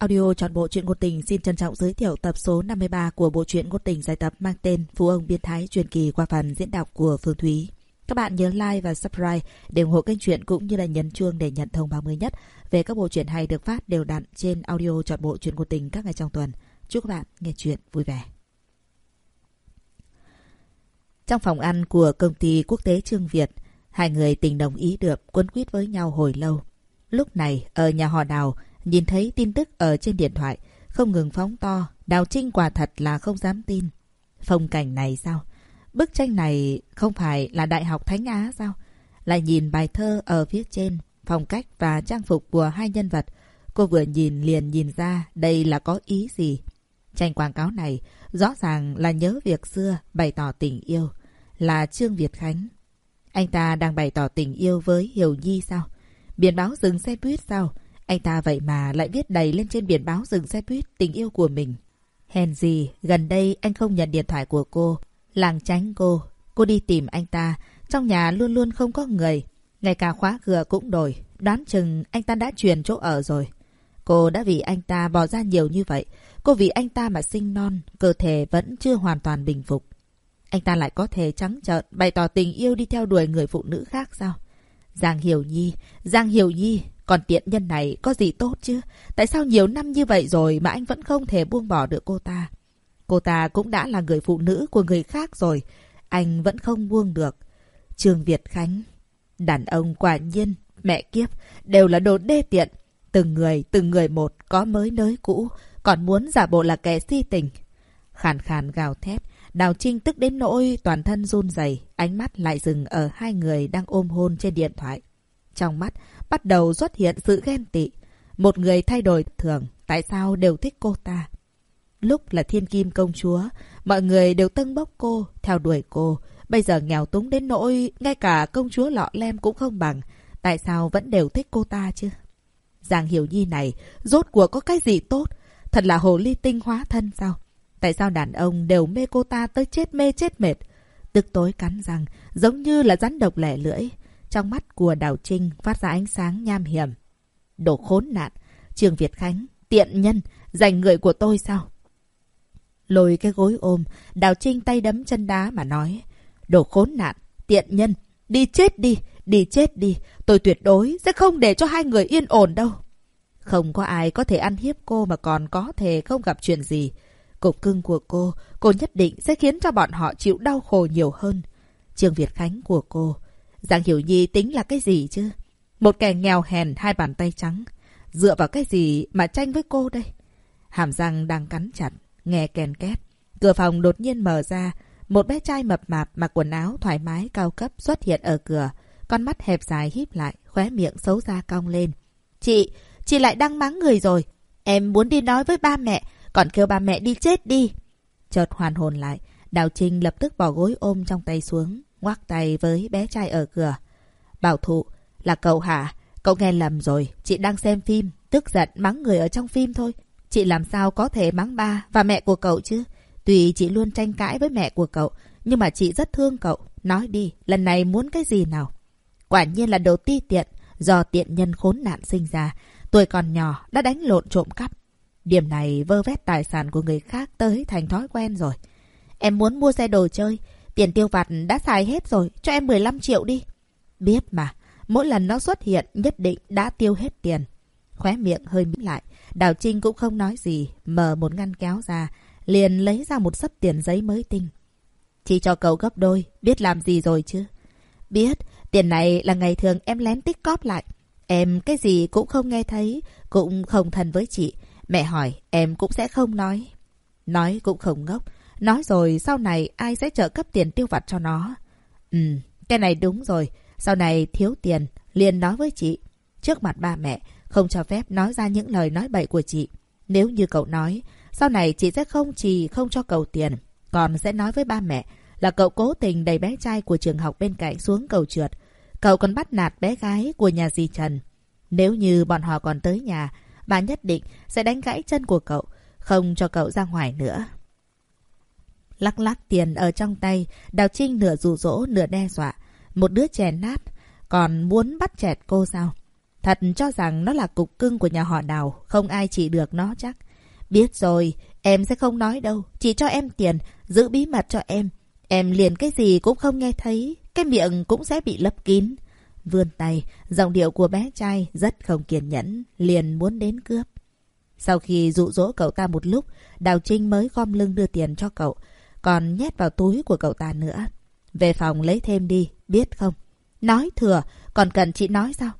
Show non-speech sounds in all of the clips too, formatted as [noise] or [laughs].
Audio chọn bộ truyện ngôn tình xin trân trọng giới thiệu tập số 53 của bộ truyện ngôn tình dài tập mang tên Phú ông biên thái truyền kỳ qua phần diễn đọc của Phương Thúy. Các bạn nhớ like và subscribe để ủng hộ kênh truyện cũng như là nhấn chuông để nhận thông báo mới nhất về các bộ truyện hay được phát đều đặn trên audio chọn bộ truyện ngôn tình các ngày trong tuần. Chúc các bạn nghe truyện vui vẻ. Trong phòng ăn của công ty quốc tế Trương Việt, hai người tình đồng ý được quấn quýt với nhau hồi lâu. Lúc này, ở nhà họ đào, nhìn thấy tin tức ở trên điện thoại, không ngừng phóng to, Đào Trinh quả thật là không dám tin. Phong cảnh này sao? Bức tranh này không phải là Đại học Thánh Á sao? Lại nhìn bài thơ ở phía trên, phong cách và trang phục của hai nhân vật. Cô vừa nhìn liền nhìn ra đây là có ý gì. Tranh quảng cáo này rõ ràng là nhớ việc xưa bày tỏ tình yêu. Là Trương Việt Khánh. Anh ta đang bày tỏ tình yêu với Hiểu Nhi sao? Biển báo dừng xe buýt sao? Anh ta vậy mà lại viết đầy lên trên biển báo dừng xe buýt tình yêu của mình. Hèn gì, gần đây anh không nhận điện thoại của cô. Làng tránh cô. Cô đi tìm anh ta. Trong nhà luôn luôn không có người. Ngay cả khóa cửa cũng đổi. Đoán chừng anh ta đã chuyển chỗ ở rồi. Cô đã vì anh ta bỏ ra nhiều như vậy. Cô vì anh ta mà sinh non. Cơ thể vẫn chưa hoàn toàn bình phục. Anh ta lại có thể trắng trợn bày tỏ tình yêu đi theo đuổi người phụ nữ khác sao? Giang Hiểu Nhi, Giang Hiểu Nhi, còn tiện nhân này có gì tốt chứ? Tại sao nhiều năm như vậy rồi mà anh vẫn không thể buông bỏ được cô ta? Cô ta cũng đã là người phụ nữ của người khác rồi. Anh vẫn không buông được. Trương Việt Khánh. Đàn ông quả nhiên, mẹ kiếp, đều là đồ đê tiện. Từng người, từng người một, có mới nới cũ, còn muốn giả bộ là kẻ si tình. Khàn khàn gào thét, Đào Trinh tức đến nỗi toàn thân run rẩy, ánh mắt lại dừng ở hai người đang ôm hôn trên điện thoại. Trong mắt bắt đầu xuất hiện sự ghen tị. Một người thay đổi thường, tại sao đều thích cô ta? Lúc là thiên kim công chúa, mọi người đều tân bốc cô, theo đuổi cô. Bây giờ nghèo túng đến nỗi, ngay cả công chúa lọ lem cũng không bằng. Tại sao vẫn đều thích cô ta chứ? giàng Hiểu Nhi này, rốt cuộc có cái gì tốt? Thật là hồ ly tinh hóa thân sao? Tại sao đàn ông đều mê cô ta tới chết mê chết mệt? Tức tối cắn răng, giống như là rắn độc lẻ lưỡi. Trong mắt của Đào Trinh phát ra ánh sáng nham hiểm. Đồ khốn nạn, Trường Việt Khánh, tiện nhân, giành người của tôi sao? Lôi cái gối ôm, Đào Trinh tay đấm chân đá mà nói. Đồ khốn nạn, tiện nhân, đi chết đi, đi chết đi. Tôi tuyệt đối sẽ không để cho hai người yên ổn đâu. Không có ai có thể ăn hiếp cô mà còn có thể không gặp chuyện gì. Cục cưng của cô, cô nhất định sẽ khiến cho bọn họ chịu đau khổ nhiều hơn. Trường Việt Khánh của cô, Giang Hiểu Nhi tính là cái gì chứ? Một kẻ nghèo hèn hai bàn tay trắng. Dựa vào cái gì mà tranh với cô đây? Hàm răng đang cắn chặt, nghe kèn két. Cửa phòng đột nhiên mở ra. Một bé trai mập mạp mặc quần áo thoải mái cao cấp xuất hiện ở cửa. Con mắt hẹp dài híp lại, khóe miệng xấu ra cong lên. Chị, chị lại đang mắng người rồi. Em muốn đi nói với ba mẹ, còn kêu ba mẹ đi chết đi. Chợt hoàn hồn lại, Đào Trinh lập tức bỏ gối ôm trong tay xuống, ngoắc tay với bé trai ở cửa. Bảo thụ, là cậu hả? Cậu nghe lầm rồi, chị đang xem phim, tức giận mắng người ở trong phim thôi. Chị làm sao có thể mắng ba và mẹ của cậu chứ? Tuy chị luôn tranh cãi với mẹ của cậu, nhưng mà chị rất thương cậu. Nói đi, lần này muốn cái gì nào? Quả nhiên là đồ ti tiện, do tiện nhân khốn nạn sinh ra. Tuổi còn nhỏ đã đánh lộn trộm cắp. Điểm này vơ vét tài sản của người khác tới thành thói quen rồi. Em muốn mua xe đồ chơi. Tiền tiêu vặt đã xài hết rồi. Cho em 15 triệu đi. Biết mà. Mỗi lần nó xuất hiện nhất định đã tiêu hết tiền. Khóe miệng hơi mím lại. Đào Trinh cũng không nói gì. Mở một ngăn kéo ra. Liền lấy ra một sấp tiền giấy mới tinh. Chỉ cho cậu gấp đôi. Biết làm gì rồi chứ? Biết. Tiền này là ngày thường em lén tích cóp lại. Em cái gì cũng không nghe thấy. Cũng không thân với chị. Mẹ hỏi, em cũng sẽ không nói. Nói cũng không ngốc. Nói rồi sau này ai sẽ trợ cấp tiền tiêu vặt cho nó. Ừ, cái này đúng rồi. Sau này thiếu tiền, liền nói với chị. Trước mặt ba mẹ, không cho phép nói ra những lời nói bậy của chị. Nếu như cậu nói, sau này chị sẽ không chỉ không cho cậu tiền, còn sẽ nói với ba mẹ là cậu cố tình đẩy bé trai của trường học bên cạnh xuống cầu trượt. Cậu còn bắt nạt bé gái của nhà dì Trần. Nếu như bọn họ còn tới nhà, bà nhất định sẽ đánh gãy chân của cậu, không cho cậu ra ngoài nữa. Lắc lắc tiền ở trong tay, Đào Trinh nửa rủ rỗ nửa đe dọa. Một đứa trẻ nát, còn muốn bắt chẹt cô sao? Thật cho rằng nó là cục cưng của nhà họ đào, không ai chỉ được nó chắc. Biết rồi, em sẽ không nói đâu, chỉ cho em tiền, giữ bí mật cho em. Em liền cái gì cũng không nghe thấy, cái miệng cũng sẽ bị lấp kín. Vươn tay, giọng điệu của bé trai rất không kiên nhẫn, liền muốn đến cướp. Sau khi dụ dỗ cậu ta một lúc, Đào Trinh mới gom lưng đưa tiền cho cậu, còn nhét vào túi của cậu ta nữa. Về phòng lấy thêm đi, biết không? Nói thừa, còn cần chị nói sao?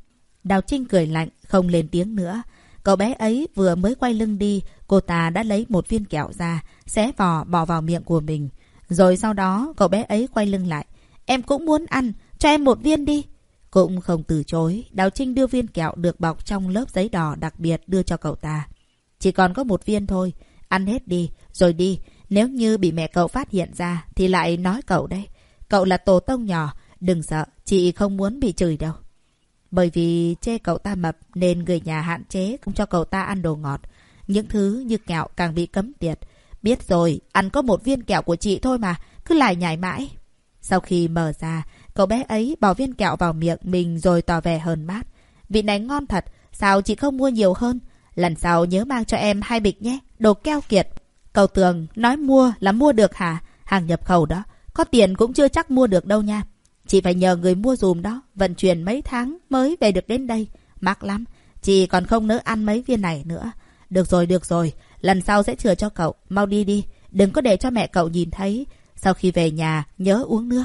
Đào Trinh cười lạnh, không lên tiếng nữa. Cậu bé ấy vừa mới quay lưng đi, cô ta đã lấy một viên kẹo ra, xé vò bỏ vào miệng của mình. Rồi sau đó, cậu bé ấy quay lưng lại. Em cũng muốn ăn, cho em một viên đi. Cũng không từ chối, Đào Trinh đưa viên kẹo được bọc trong lớp giấy đỏ đặc biệt đưa cho cậu ta. Chỉ còn có một viên thôi, ăn hết đi, rồi đi. Nếu như bị mẹ cậu phát hiện ra, thì lại nói cậu đây. Cậu là tổ tông nhỏ, đừng sợ, chị không muốn bị chửi đâu. Bởi vì chê cậu ta mập nên người nhà hạn chế không cho cậu ta ăn đồ ngọt. Những thứ như kẹo càng bị cấm tiệt. Biết rồi, ăn có một viên kẹo của chị thôi mà, cứ lại nhảy mãi. Sau khi mở ra, cậu bé ấy bỏ viên kẹo vào miệng mình rồi tỏ vẻ hờn mát. Vị này ngon thật, sao chị không mua nhiều hơn? Lần sau nhớ mang cho em hai bịch nhé, đồ keo kiệt. Cầu tường, nói mua là mua được hả? Hàng nhập khẩu đó, có tiền cũng chưa chắc mua được đâu nha. Chị phải nhờ người mua dùm đó, vận chuyển mấy tháng mới về được đến đây. Mắc lắm, chị còn không nỡ ăn mấy viên này nữa. Được rồi, được rồi, lần sau sẽ chừa cho cậu, mau đi đi, đừng có để cho mẹ cậu nhìn thấy. Sau khi về nhà, nhớ uống nước.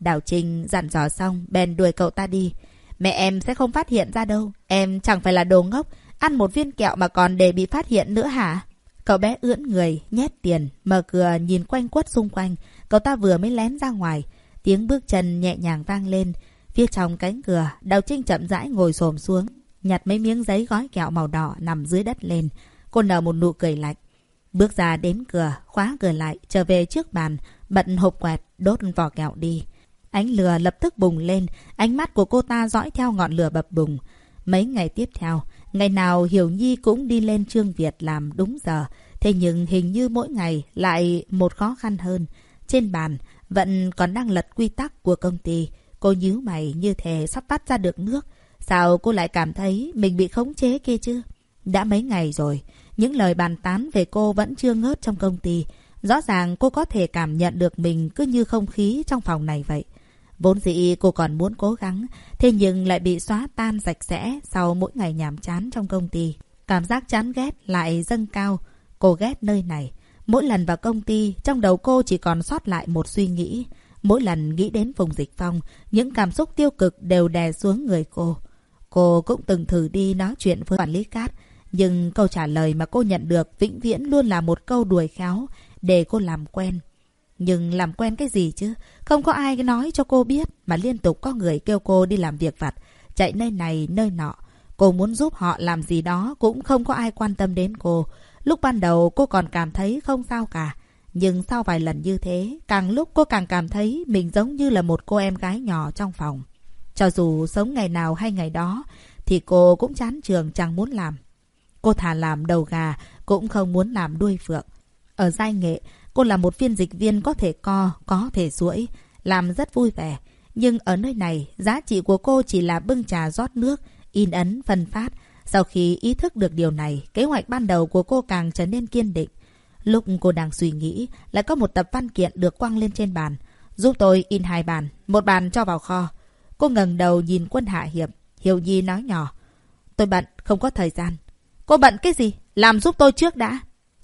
Đào Trinh dặn dò xong, bèn đuổi cậu ta đi. Mẹ em sẽ không phát hiện ra đâu, em chẳng phải là đồ ngốc, ăn một viên kẹo mà còn để bị phát hiện nữa hả? Cậu bé ưỡn người, nhét tiền, mở cửa nhìn quanh quất xung quanh, cậu ta vừa mới lén ra ngoài. Tiếng bước chân nhẹ nhàng vang lên. Phía trong cánh cửa, Đào Trinh chậm rãi ngồi xổm xuống, nhặt mấy miếng giấy gói kẹo màu đỏ nằm dưới đất lên. Cô nở một nụ cười lạnh. Bước ra đến cửa, khóa cửa lại, trở về trước bàn, bận hộp quẹt, đốt vỏ kẹo đi. Ánh lửa lập tức bùng lên, ánh mắt của cô ta dõi theo ngọn lửa bập bùng. Mấy ngày tiếp theo, ngày nào Hiểu Nhi cũng đi lên Trương Việt làm đúng giờ. Thế nhưng hình như mỗi ngày lại một khó khăn hơn. Trên bàn, vẫn còn đang lật quy tắc của công ty. Cô nhíu mày như thể sắp tắt ra được nước. Sao cô lại cảm thấy mình bị khống chế kia chứ? Đã mấy ngày rồi, những lời bàn tán về cô vẫn chưa ngớt trong công ty. Rõ ràng cô có thể cảm nhận được mình cứ như không khí trong phòng này vậy. Vốn dĩ cô còn muốn cố gắng, thế nhưng lại bị xóa tan sạch sẽ sau mỗi ngày nhàm chán trong công ty. Cảm giác chán ghét lại dâng cao. Cô ghét nơi này. Mỗi lần vào công ty, trong đầu cô chỉ còn sót lại một suy nghĩ. Mỗi lần nghĩ đến vùng dịch phong, những cảm xúc tiêu cực đều đè xuống người cô. Cô cũng từng thử đi nói chuyện với quản lý cát, nhưng câu trả lời mà cô nhận được vĩnh viễn luôn là một câu đuổi khéo để cô làm quen. Nhưng làm quen cái gì chứ? Không có ai nói cho cô biết mà liên tục có người kêu cô đi làm việc vặt, chạy nơi này nơi nọ. Cô muốn giúp họ làm gì đó cũng không có ai quan tâm đến cô. Lúc ban đầu cô còn cảm thấy không sao cả. Nhưng sau vài lần như thế, càng lúc cô càng cảm thấy mình giống như là một cô em gái nhỏ trong phòng. Cho dù sống ngày nào hay ngày đó, thì cô cũng chán trường chẳng muốn làm. Cô thà làm đầu gà, cũng không muốn làm đuôi phượng. Ở giai nghệ, cô là một phiên dịch viên có thể co, có thể duỗi, làm rất vui vẻ. Nhưng ở nơi này, giá trị của cô chỉ là bưng trà rót nước, in ấn, phân phát, sau khi ý thức được điều này, kế hoạch ban đầu của cô càng trở nên kiên định. Lúc cô đang suy nghĩ, lại có một tập văn kiện được quăng lên trên bàn. Giúp tôi in hai bàn, một bàn cho vào kho. Cô ngẩng đầu nhìn quân hạ hiệp. Hiểu Nhi nói nhỏ. Tôi bận, không có thời gian. Cô bận cái gì? Làm giúp tôi trước đã.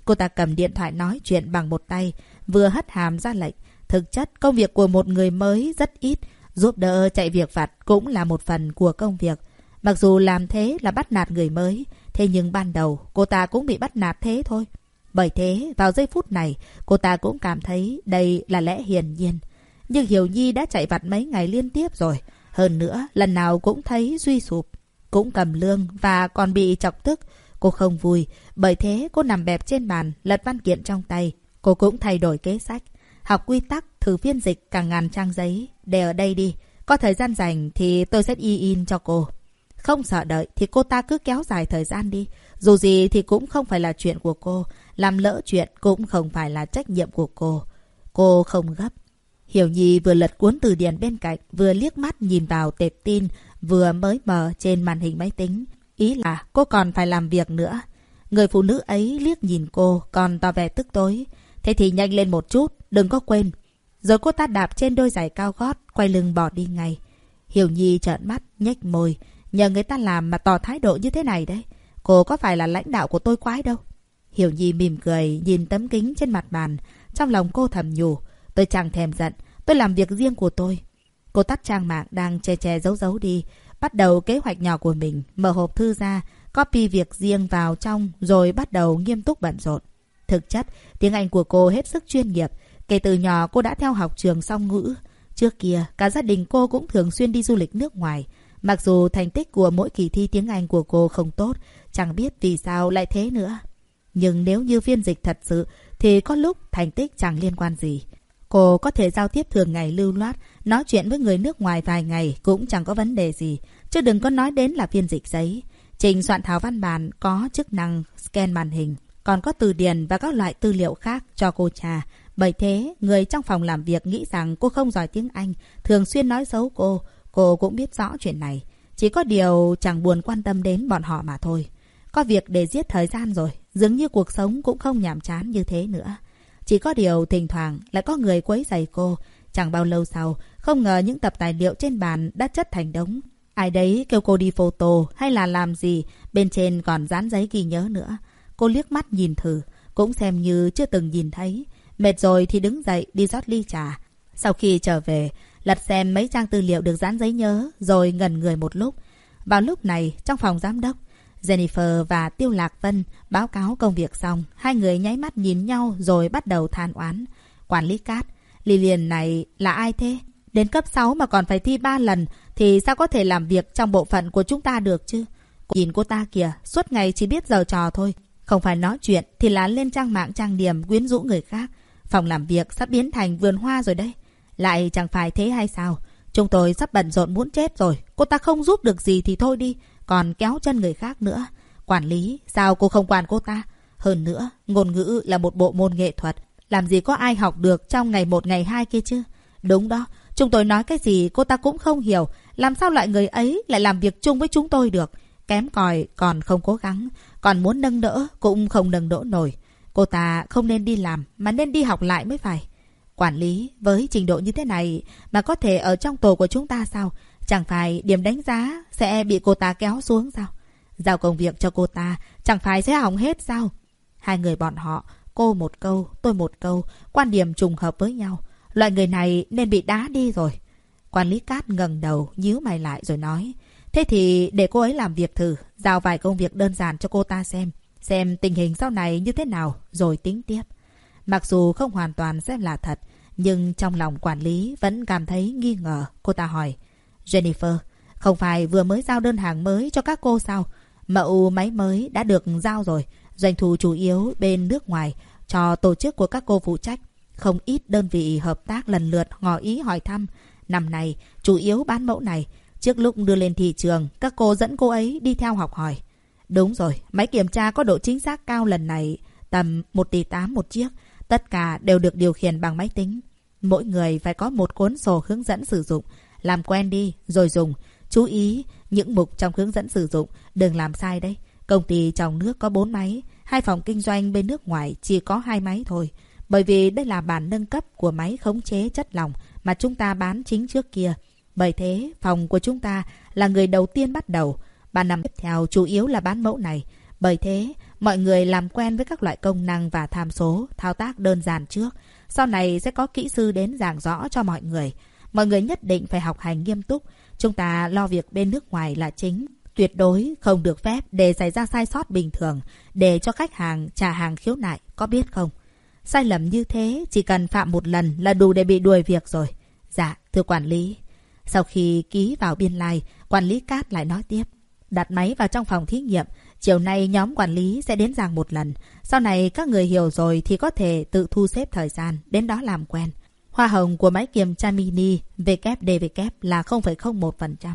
Cô ta cầm điện thoại nói chuyện bằng một tay, vừa hất hàm ra lệnh. Thực chất, công việc của một người mới rất ít. Giúp đỡ chạy việc vặt cũng là một phần của công việc. Mặc dù làm thế là bắt nạt người mới, thế nhưng ban đầu cô ta cũng bị bắt nạt thế thôi. Bởi thế, vào giây phút này, cô ta cũng cảm thấy đây là lẽ hiển nhiên. Nhưng Hiểu Nhi đã chạy vặt mấy ngày liên tiếp rồi. Hơn nữa, lần nào cũng thấy suy sụp. Cũng cầm lương và còn bị chọc tức. Cô không vui, bởi thế cô nằm bẹp trên bàn, lật văn kiện trong tay. Cô cũng thay đổi kế sách. Học quy tắc, thử phiên dịch cả ngàn trang giấy. Để ở đây đi. Có thời gian rảnh thì tôi sẽ y in cho cô. Không sợ đợi thì cô ta cứ kéo dài thời gian đi. Dù gì thì cũng không phải là chuyện của cô. Làm lỡ chuyện cũng không phải là trách nhiệm của cô. Cô không gấp. Hiểu Nhi vừa lật cuốn từ điển bên cạnh, vừa liếc mắt nhìn vào tệp tin vừa mới mở trên màn hình máy tính. Ý là cô còn phải làm việc nữa. Người phụ nữ ấy liếc nhìn cô còn tỏ vẻ tức tối. Thế thì nhanh lên một chút, đừng có quên. Rồi cô ta đạp trên đôi giày cao gót, quay lưng bỏ đi ngay. Hiểu Nhi trợn mắt, nhếch môi. Nhờ người ta làm mà tỏ thái độ như thế này đấy. Cô có phải là lãnh đạo của tôi quái đâu. Hiểu Nhi mỉm cười, nhìn tấm kính trên mặt bàn. Trong lòng cô thầm nhủ. Tôi chẳng thèm giận. Tôi làm việc riêng của tôi. Cô tắt trang mạng đang che che giấu giấu đi. Bắt đầu kế hoạch nhỏ của mình. Mở hộp thư ra. Copy việc riêng vào trong. Rồi bắt đầu nghiêm túc bận rộn. Thực chất, tiếng Anh của cô hết sức chuyên nghiệp. Kể từ nhỏ cô đã theo học trường song ngữ. Trước kia, cả gia đình cô cũng thường xuyên đi du lịch nước ngoài. Mặc dù thành tích của mỗi kỳ thi tiếng Anh của cô không tốt, chẳng biết vì sao lại thế nữa. Nhưng nếu như phiên dịch thật sự, thì có lúc thành tích chẳng liên quan gì. Cô có thể giao tiếp thường ngày lưu loát, nói chuyện với người nước ngoài vài ngày cũng chẳng có vấn đề gì. Chứ đừng có nói đến là phiên dịch giấy. Trình soạn thảo văn bản có chức năng scan màn hình, còn có từ điển và các loại tư liệu khác cho cô trà. Bởi thế, người trong phòng làm việc nghĩ rằng cô không giỏi tiếng Anh, thường xuyên nói xấu cô. Cô cũng biết rõ chuyện này. Chỉ có điều chẳng buồn quan tâm đến bọn họ mà thôi. Có việc để giết thời gian rồi, dường như cuộc sống cũng không nhàm chán như thế nữa. Chỉ có điều thỉnh thoảng lại có người quấy giày cô. Chẳng bao lâu sau, không ngờ những tập tài liệu trên bàn đã chất thành đống. Ai đấy kêu cô đi photo hay là làm gì, bên trên còn dán giấy ghi nhớ nữa. Cô liếc mắt nhìn thử, cũng xem như chưa từng nhìn thấy. Mệt rồi thì đứng dậy đi rót ly trà. Sau khi trở về, lật xem mấy trang tư liệu được dán giấy nhớ, rồi ngẩn người một lúc. Vào lúc này, trong phòng giám đốc, Jennifer và Tiêu Lạc Vân báo cáo công việc xong. Hai người nháy mắt nhìn nhau rồi bắt đầu than oán. Quản lý cát, Lilian này là ai thế? Đến cấp 6 mà còn phải thi 3 lần thì sao có thể làm việc trong bộ phận của chúng ta được chứ? Nhìn cô ta kìa, suốt ngày chỉ biết giờ trò thôi. Không phải nói chuyện thì là lên trang mạng trang điểm quyến rũ người khác. Phòng làm việc sắp biến thành vườn hoa rồi đấy. Lại chẳng phải thế hay sao? Chúng tôi sắp bận rộn muốn chết rồi. Cô ta không giúp được gì thì thôi đi. Còn kéo chân người khác nữa. Quản lý, sao cô không quản cô ta? Hơn nữa, ngôn ngữ là một bộ môn nghệ thuật. Làm gì có ai học được trong ngày một ngày hai kia chứ? Đúng đó, chúng tôi nói cái gì cô ta cũng không hiểu. Làm sao loại người ấy lại làm việc chung với chúng tôi được? Kém còi còn không cố gắng. Còn muốn nâng đỡ cũng không nâng đỡ nổi. Cô ta không nên đi làm mà nên đi học lại mới phải. Quản lý với trình độ như thế này mà có thể ở trong tổ của chúng ta sao? Chẳng phải điểm đánh giá sẽ bị cô ta kéo xuống sao? Giao công việc cho cô ta chẳng phải sẽ hỏng hết sao? Hai người bọn họ, cô một câu, tôi một câu, quan điểm trùng hợp với nhau. Loại người này nên bị đá đi rồi. Quản lý cát ngẩng đầu, nhíu mày lại rồi nói. Thế thì để cô ấy làm việc thử, giao vài công việc đơn giản cho cô ta xem. Xem tình hình sau này như thế nào, rồi tính tiếp. Mặc dù không hoàn toàn xem là thật, nhưng trong lòng quản lý vẫn cảm thấy nghi ngờ. Cô ta hỏi, Jennifer, không phải vừa mới giao đơn hàng mới cho các cô sao? Mẫu máy mới đã được giao rồi. Doanh thu chủ yếu bên nước ngoài cho tổ chức của các cô phụ trách. Không ít đơn vị hợp tác lần lượt ngỏ ý hỏi thăm. Năm nay, chủ yếu bán mẫu này. Trước lúc đưa lên thị trường, các cô dẫn cô ấy đi theo học hỏi. Đúng rồi, máy kiểm tra có độ chính xác cao lần này, tầm 1 tỷ 8 một chiếc. Tất cả đều được điều khiển bằng máy tính. Mỗi người phải có một cuốn sổ hướng dẫn sử dụng. Làm quen đi, rồi dùng. Chú ý, những mục trong hướng dẫn sử dụng, đừng làm sai đấy. Công ty trong nước có 4 máy, hai phòng kinh doanh bên nước ngoài chỉ có hai máy thôi. Bởi vì đây là bản nâng cấp của máy khống chế chất lỏng mà chúng ta bán chính trước kia. Bởi thế, phòng của chúng ta là người đầu tiên bắt đầu. Ba năm tiếp theo chủ yếu là bán mẫu này. Bởi thế, mọi người làm quen với các loại công năng và tham số, thao tác đơn giản trước. Sau này sẽ có kỹ sư đến giảng rõ cho mọi người. Mọi người nhất định phải học hành nghiêm túc. Chúng ta lo việc bên nước ngoài là chính. Tuyệt đối không được phép để xảy ra sai sót bình thường, để cho khách hàng trả hàng khiếu nại, có biết không? Sai lầm như thế, chỉ cần phạm một lần là đủ để bị đuổi việc rồi. Dạ, thưa quản lý. Sau khi ký vào biên lai, like, quản lý cát lại nói tiếp. Đặt máy vào trong phòng thí nghiệm. Chiều nay nhóm quản lý sẽ đến giảng một lần. Sau này các người hiểu rồi thì có thể tự thu xếp thời gian, đến đó làm quen. Hoa hồng của máy kiểm tra mini WDW là 0,01%.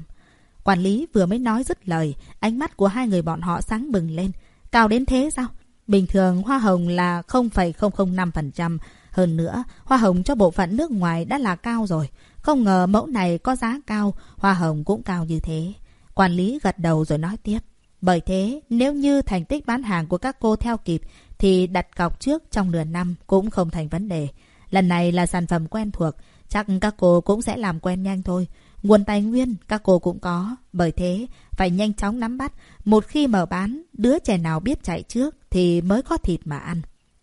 Quản lý vừa mới nói dứt lời, ánh mắt của hai người bọn họ sáng bừng lên. Cao đến thế sao? Bình thường hoa hồng là 0,005%. Hơn nữa, hoa hồng cho bộ phận nước ngoài đã là cao rồi. Không ngờ mẫu này có giá cao, hoa hồng cũng cao như thế. Quản lý gật đầu rồi nói tiếp. Bởi thế, nếu như thành tích bán hàng của các cô theo kịp, thì đặt cọc trước trong nửa năm cũng không thành vấn đề. Lần này là sản phẩm quen thuộc, chắc các cô cũng sẽ làm quen nhanh thôi. Nguồn tài nguyên các cô cũng có, bởi thế phải nhanh chóng nắm bắt. Một khi mở bán, đứa trẻ nào biết chạy trước thì mới có thịt mà ăn.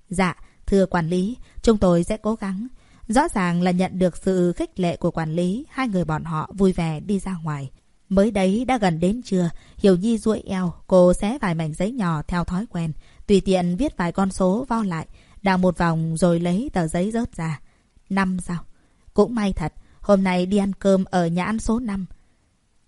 Dạ, thưa quản lý, chúng tôi sẽ cố gắng. Rõ ràng là nhận được sự khích lệ của quản lý, hai người bọn họ vui vẻ đi ra ngoài. Mới đấy đã gần đến trưa, Hiểu Nhi duỗi eo, cô xé vài mảnh giấy nhỏ theo thói quen, tùy tiện viết vài con số vo lại, đào một vòng rồi lấy tờ giấy rớt ra. Năm sao? Cũng may thật, hôm nay đi ăn cơm ở nhà ăn số 5.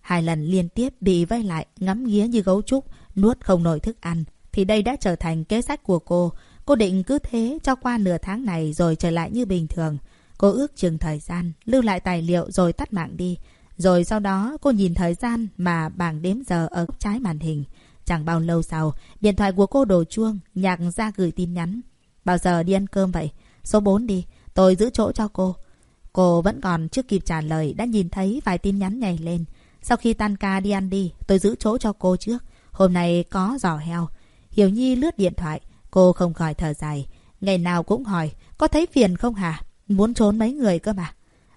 Hai lần liên tiếp bị vây lại, ngắm nghía như gấu trúc, nuốt không nổi thức ăn. Thì đây đã trở thành kế sách của cô. Cô định cứ thế cho qua nửa tháng này rồi trở lại như bình thường. Cô ước chừng thời gian, lưu lại tài liệu rồi tắt mạng đi. Rồi sau đó cô nhìn thời gian mà bảng đếm giờ ở góc trái màn hình. Chẳng bao lâu sau, điện thoại của cô đổ chuông, nhạc ra gửi tin nhắn. Bao giờ đi ăn cơm vậy? Số 4 đi, tôi giữ chỗ cho cô. Cô vẫn còn chưa kịp trả lời đã nhìn thấy vài tin nhắn nhảy lên. Sau khi tan ca đi ăn đi, tôi giữ chỗ cho cô trước. Hôm nay có giò heo. Hiểu Nhi lướt điện thoại, cô không khỏi thở dài. Ngày nào cũng hỏi, có thấy phiền không hả? Muốn trốn mấy người cơ mà.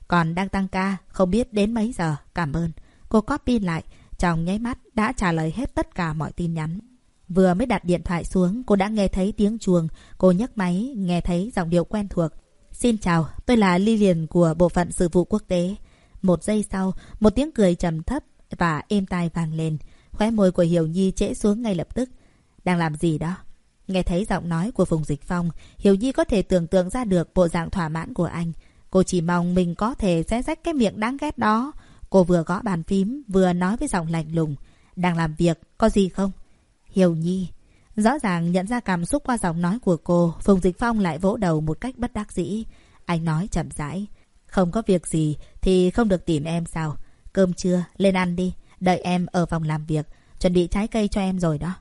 Còn đang tăng ca, không biết đến mấy giờ. Cảm ơn. Cô copy lại, trong nháy mắt đã trả lời hết tất cả mọi tin nhắn. Vừa mới đặt điện thoại xuống, cô đã nghe thấy tiếng chuông. Cô nhấc máy, nghe thấy giọng điệu quen thuộc. Xin chào, tôi là Lilian của Bộ phận Sự vụ Quốc tế. Một giây sau, một tiếng cười trầm thấp và êm tai vang lên. Khóe môi của Hiểu Nhi trễ xuống ngay lập tức. Đang làm gì đó? Nghe thấy giọng nói của Phùng Dịch Phong, Hiểu Nhi có thể tưởng tượng ra được bộ dạng thỏa mãn của anh. Cô chỉ mong mình có thể xé rách cái miệng đáng ghét đó. Cô vừa gõ bàn phím, vừa nói với giọng lạnh lùng. Đang làm việc, có gì không? Hiểu Nhi. Rõ ràng nhận ra cảm xúc qua giọng nói của cô, Phùng Dịch Phong lại vỗ đầu một cách bất đắc dĩ. Anh nói chậm rãi. Không có việc gì thì không được tìm em sao? Cơm trưa, lên ăn đi. Đợi em ở phòng làm việc. Chuẩn bị trái cây cho em rồi đó.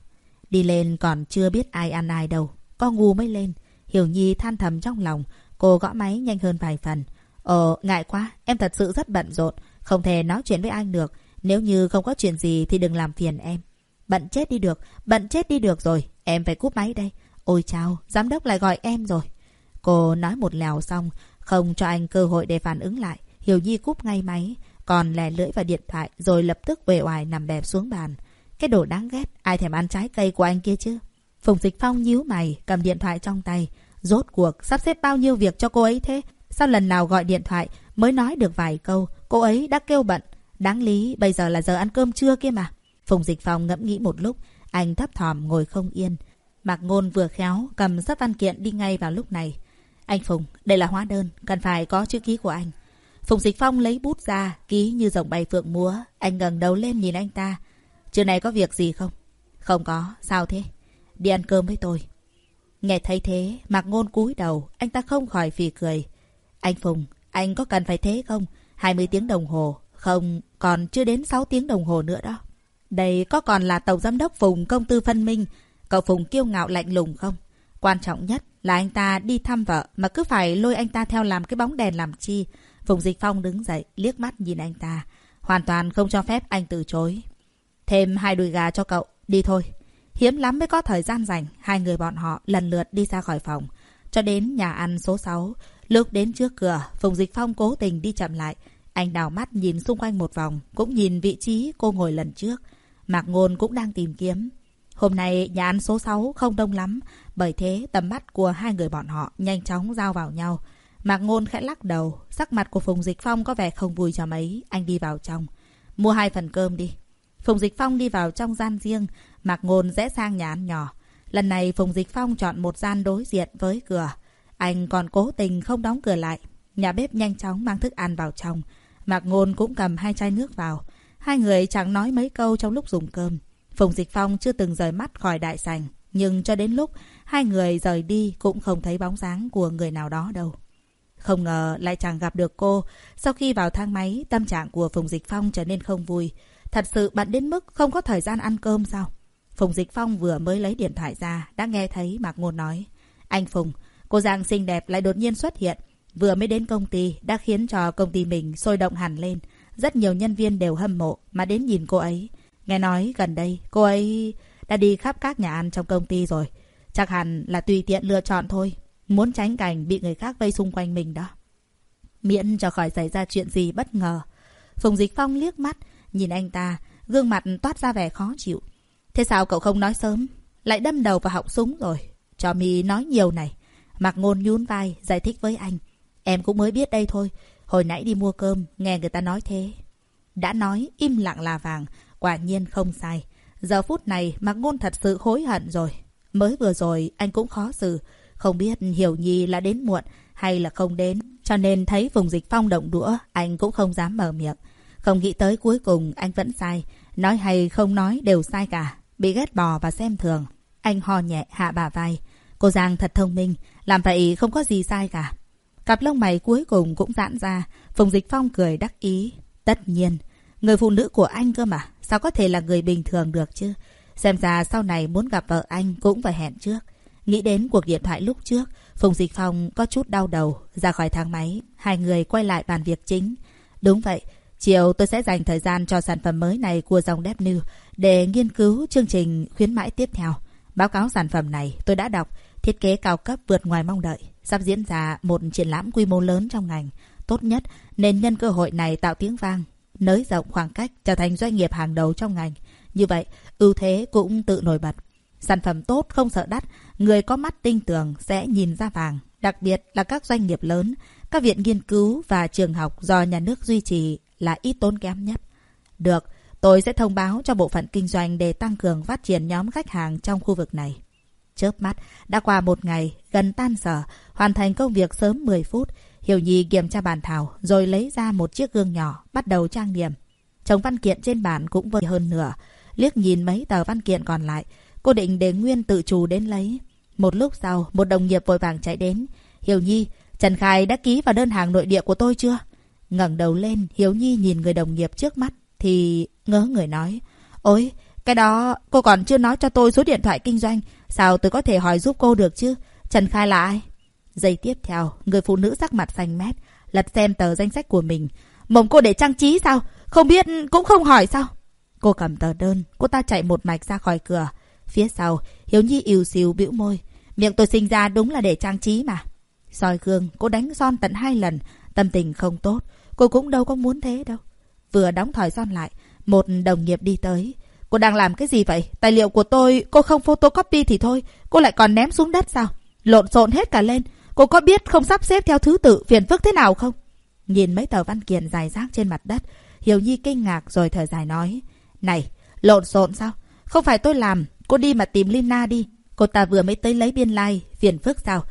Đi lên còn chưa biết ai ăn ai đâu. Có ngu mới lên. Hiểu Nhi than thầm trong lòng. Cô gõ máy nhanh hơn vài phần. Ồ, ngại quá. Em thật sự rất bận rộn. Không thể nói chuyện với anh được. Nếu như không có chuyện gì thì đừng làm phiền em. Bận chết đi được. Bận chết đi được rồi. Em phải cúp máy đây. Ôi chào, giám đốc lại gọi em rồi. Cô nói một lèo xong, không cho anh cơ hội để phản ứng lại. Hiểu Nhi cúp ngay máy, còn lè lưỡi vào điện thoại rồi lập tức về oải nằm đẹp xuống bàn. Cái đồ đáng ghét, ai thèm ăn trái cây của anh kia chứ? Phùng Dịch Phong nhíu mày, cầm điện thoại trong tay. Rốt cuộc, sắp xếp bao nhiêu việc cho cô ấy thế? Sao lần nào gọi điện thoại mới nói được vài câu, cô ấy đã kêu bận. Đáng lý, bây giờ là giờ ăn cơm trưa kia mà. Phùng Dịch Phong ngẫm nghĩ một lúc, anh thấp thỏm ngồi không yên. Mạc Ngôn vừa khéo, cầm sắp văn kiện đi ngay vào lúc này. Anh Phùng, đây là hóa đơn, cần phải có chữ ký của anh. Phùng Dịch Phong lấy bút ra, ký như rồng bay phượng múa. Anh ngẩng đầu lên nhìn anh ta. Trưa này có việc gì không? Không có, sao thế? Đi ăn cơm với tôi. Nghe thấy thế, Mạc Ngôn cúi đầu, anh ta không khỏi phì cười. Anh Phùng, anh có cần phải thế không? 20 tiếng đồng hồ. Không, còn chưa đến 6 tiếng đồng hồ nữa đó. Đây có còn là Tổng Giám đốc Phùng Công Tư Phân Minh. Cậu Phùng kiêu ngạo lạnh lùng không? Quan trọng nhất là anh ta đi thăm vợ mà cứ phải lôi anh ta theo làm cái bóng đèn làm chi. Phùng Dịch Phong đứng dậy, liếc mắt nhìn anh ta. Hoàn toàn không cho phép anh từ chối. Thêm hai đùi gà cho cậu, đi thôi. Hiếm lắm mới có thời gian rảnh, hai người bọn họ lần lượt đi ra khỏi phòng. Cho đến nhà ăn số 6, lúc đến trước cửa, Phùng Dịch Phong cố tình đi chậm lại. Anh đào mắt nhìn xung quanh một vòng, cũng nhìn vị trí cô ngồi lần trước. Mạc Ngôn cũng đang tìm kiếm. Hôm nay nhà ăn số 6 không đông lắm, bởi thế tầm mắt của hai người bọn họ nhanh chóng giao vào nhau. Mạc Ngôn khẽ lắc đầu, sắc mặt của Phùng Dịch Phong có vẻ không vui cho mấy, anh đi vào trong. Mua hai phần cơm đi. Phùng Dịch Phong đi vào trong gian riêng, Mạc Ngôn rẽ sang nhà ăn nhỏ. Lần này Phùng Dịch Phong chọn một gian đối diện với cửa. Anh còn cố tình không đóng cửa lại. Nhà bếp nhanh chóng mang thức ăn vào trong. Mạc Ngôn cũng cầm hai chai nước vào. Hai người chẳng nói mấy câu trong lúc dùng cơm. Phùng Dịch Phong chưa từng rời mắt khỏi đại sành. Nhưng cho đến lúc hai người rời đi cũng không thấy bóng dáng của người nào đó đâu. Không ngờ lại chẳng gặp được cô. Sau khi vào thang máy, tâm trạng của Phùng Dịch Phong trở nên không vui. Thật sự bận đến mức không có thời gian ăn cơm sao? Phùng Dịch Phong vừa mới lấy điện thoại ra, đã nghe thấy Mạc Ngôn nói. Anh Phùng, cô Giang xinh đẹp lại đột nhiên xuất hiện. Vừa mới đến công ty, đã khiến cho công ty mình sôi động hẳn lên. Rất nhiều nhân viên đều hâm mộ mà đến nhìn cô ấy. Nghe nói gần đây, cô ấy đã đi khắp các nhà ăn trong công ty rồi. Chắc hẳn là tùy tiện lựa chọn thôi. Muốn tránh cảnh bị người khác vây xung quanh mình đó. Miễn cho khỏi xảy ra chuyện gì bất ngờ. Phùng Dịch Phong liếc mắt, nhìn anh ta, gương mặt toát ra vẻ khó chịu. Thế sao cậu không nói sớm? Lại đâm đầu vào họng súng rồi. Cho mi nói nhiều này. Mạc Ngôn nhún vai, giải thích với anh. Em cũng mới biết đây thôi. Hồi nãy đi mua cơm, nghe người ta nói thế. Đã nói, im lặng là vàng. Quả nhiên không sai. Giờ phút này, Mạc Ngôn thật sự hối hận rồi. Mới vừa rồi, anh cũng khó xử. Không biết Hiểu Nhi là đến muộn hay là không đến. Cho nên thấy vùng dịch phong động đũa, anh cũng không dám mở miệng. Không nghĩ tới cuối cùng anh vẫn sai. Nói hay không nói đều sai cả. Bị ghét bỏ và xem thường. Anh ho nhẹ hạ bà vai. Cô Giang thật thông minh. Làm vậy không có gì sai cả. Cặp lông mày cuối cùng cũng giãn ra. Phùng Dịch Phong cười đắc ý. Tất nhiên. Người phụ nữ của anh cơ mà. Sao có thể là người bình thường được chứ? Xem ra sau này muốn gặp vợ anh cũng phải hẹn trước. Nghĩ đến cuộc điện thoại lúc trước, Phùng Dịch Phong có chút đau đầu, ra khỏi thang máy. Hai người quay lại bàn việc chính. Đúng vậy, chiều tôi sẽ dành thời gian cho sản phẩm mới này của dòng Dev New để nghiên cứu chương trình khuyến mãi tiếp theo. Báo cáo sản phẩm này tôi đã đọc, thiết kế cao cấp vượt ngoài mong đợi. Sắp diễn ra một triển lãm quy mô lớn trong ngành. Tốt nhất nên nhân cơ hội này tạo tiếng vang, nới rộng khoảng cách trở thành doanh nghiệp hàng đầu trong ngành. Như vậy, ưu thế cũng tự nổi bật. Sản phẩm tốt không sợ đắt, người có mắt tinh tường sẽ nhìn ra vàng. Đặc biệt là các doanh nghiệp lớn, các viện nghiên cứu và trường học do nhà nước duy trì là ít tốn kém nhất. Được, tôi sẽ thông báo cho bộ phận kinh doanh để tăng cường phát triển nhóm khách hàng trong khu vực này. Chớp mắt, đã qua một ngày, gần tan sở, hoàn thành công việc sớm 10 phút. Hiểu Nhi kiểm tra bàn thảo, rồi lấy ra một chiếc gương nhỏ, bắt đầu trang điểm. Chồng văn kiện trên bàn cũng vơi hơn nửa. Liếc nhìn mấy tờ văn kiện còn lại, cô định để Nguyên tự chủ đến lấy. Một lúc sau, một đồng nghiệp vội vàng chạy đến. Hiểu Nhi, Trần Khai đã ký vào đơn hàng nội địa của tôi chưa? ngẩng đầu lên, Hiếu Nhi nhìn người đồng nghiệp trước mắt, thì ngớ người nói. Ôi, cái đó cô còn chưa nói cho tôi số điện thoại kinh doanh. Sao tôi có thể hỏi giúp cô được chứ? Trần Khai là ai? Giây tiếp theo, người phụ nữ sắc mặt xanh mét, lật xem tờ danh sách của mình. Mộng cô để trang trí sao? Không biết cũng không hỏi sao? Cô cầm tờ đơn, cô ta chạy một mạch ra khỏi cửa. Phía sau, Hiếu Nhi ỉu xìu bĩu môi. Miệng tôi sinh ra đúng là để trang trí mà. soi gương, cô đánh son tận hai lần. Tâm tình không tốt. Cô cũng đâu có muốn thế đâu. Vừa đóng thỏi son lại, một đồng nghiệp đi tới. Cô đang làm cái gì vậy? Tài liệu của tôi, cô không photocopy thì thôi. Cô lại còn ném xuống đất sao? Lộn xộn hết cả lên. Cô có biết không sắp xếp theo thứ tự phiền phức thế nào không? Nhìn mấy tờ văn kiện dài rác trên mặt đất, Hiểu Nhi kinh ngạc rồi thở dài nói. Này, lộn xộn sao? Không phải tôi làm, cô đi mà tìm Lina đi. Cô ta vừa mới tới lấy biên lai, like, phiền phức sao?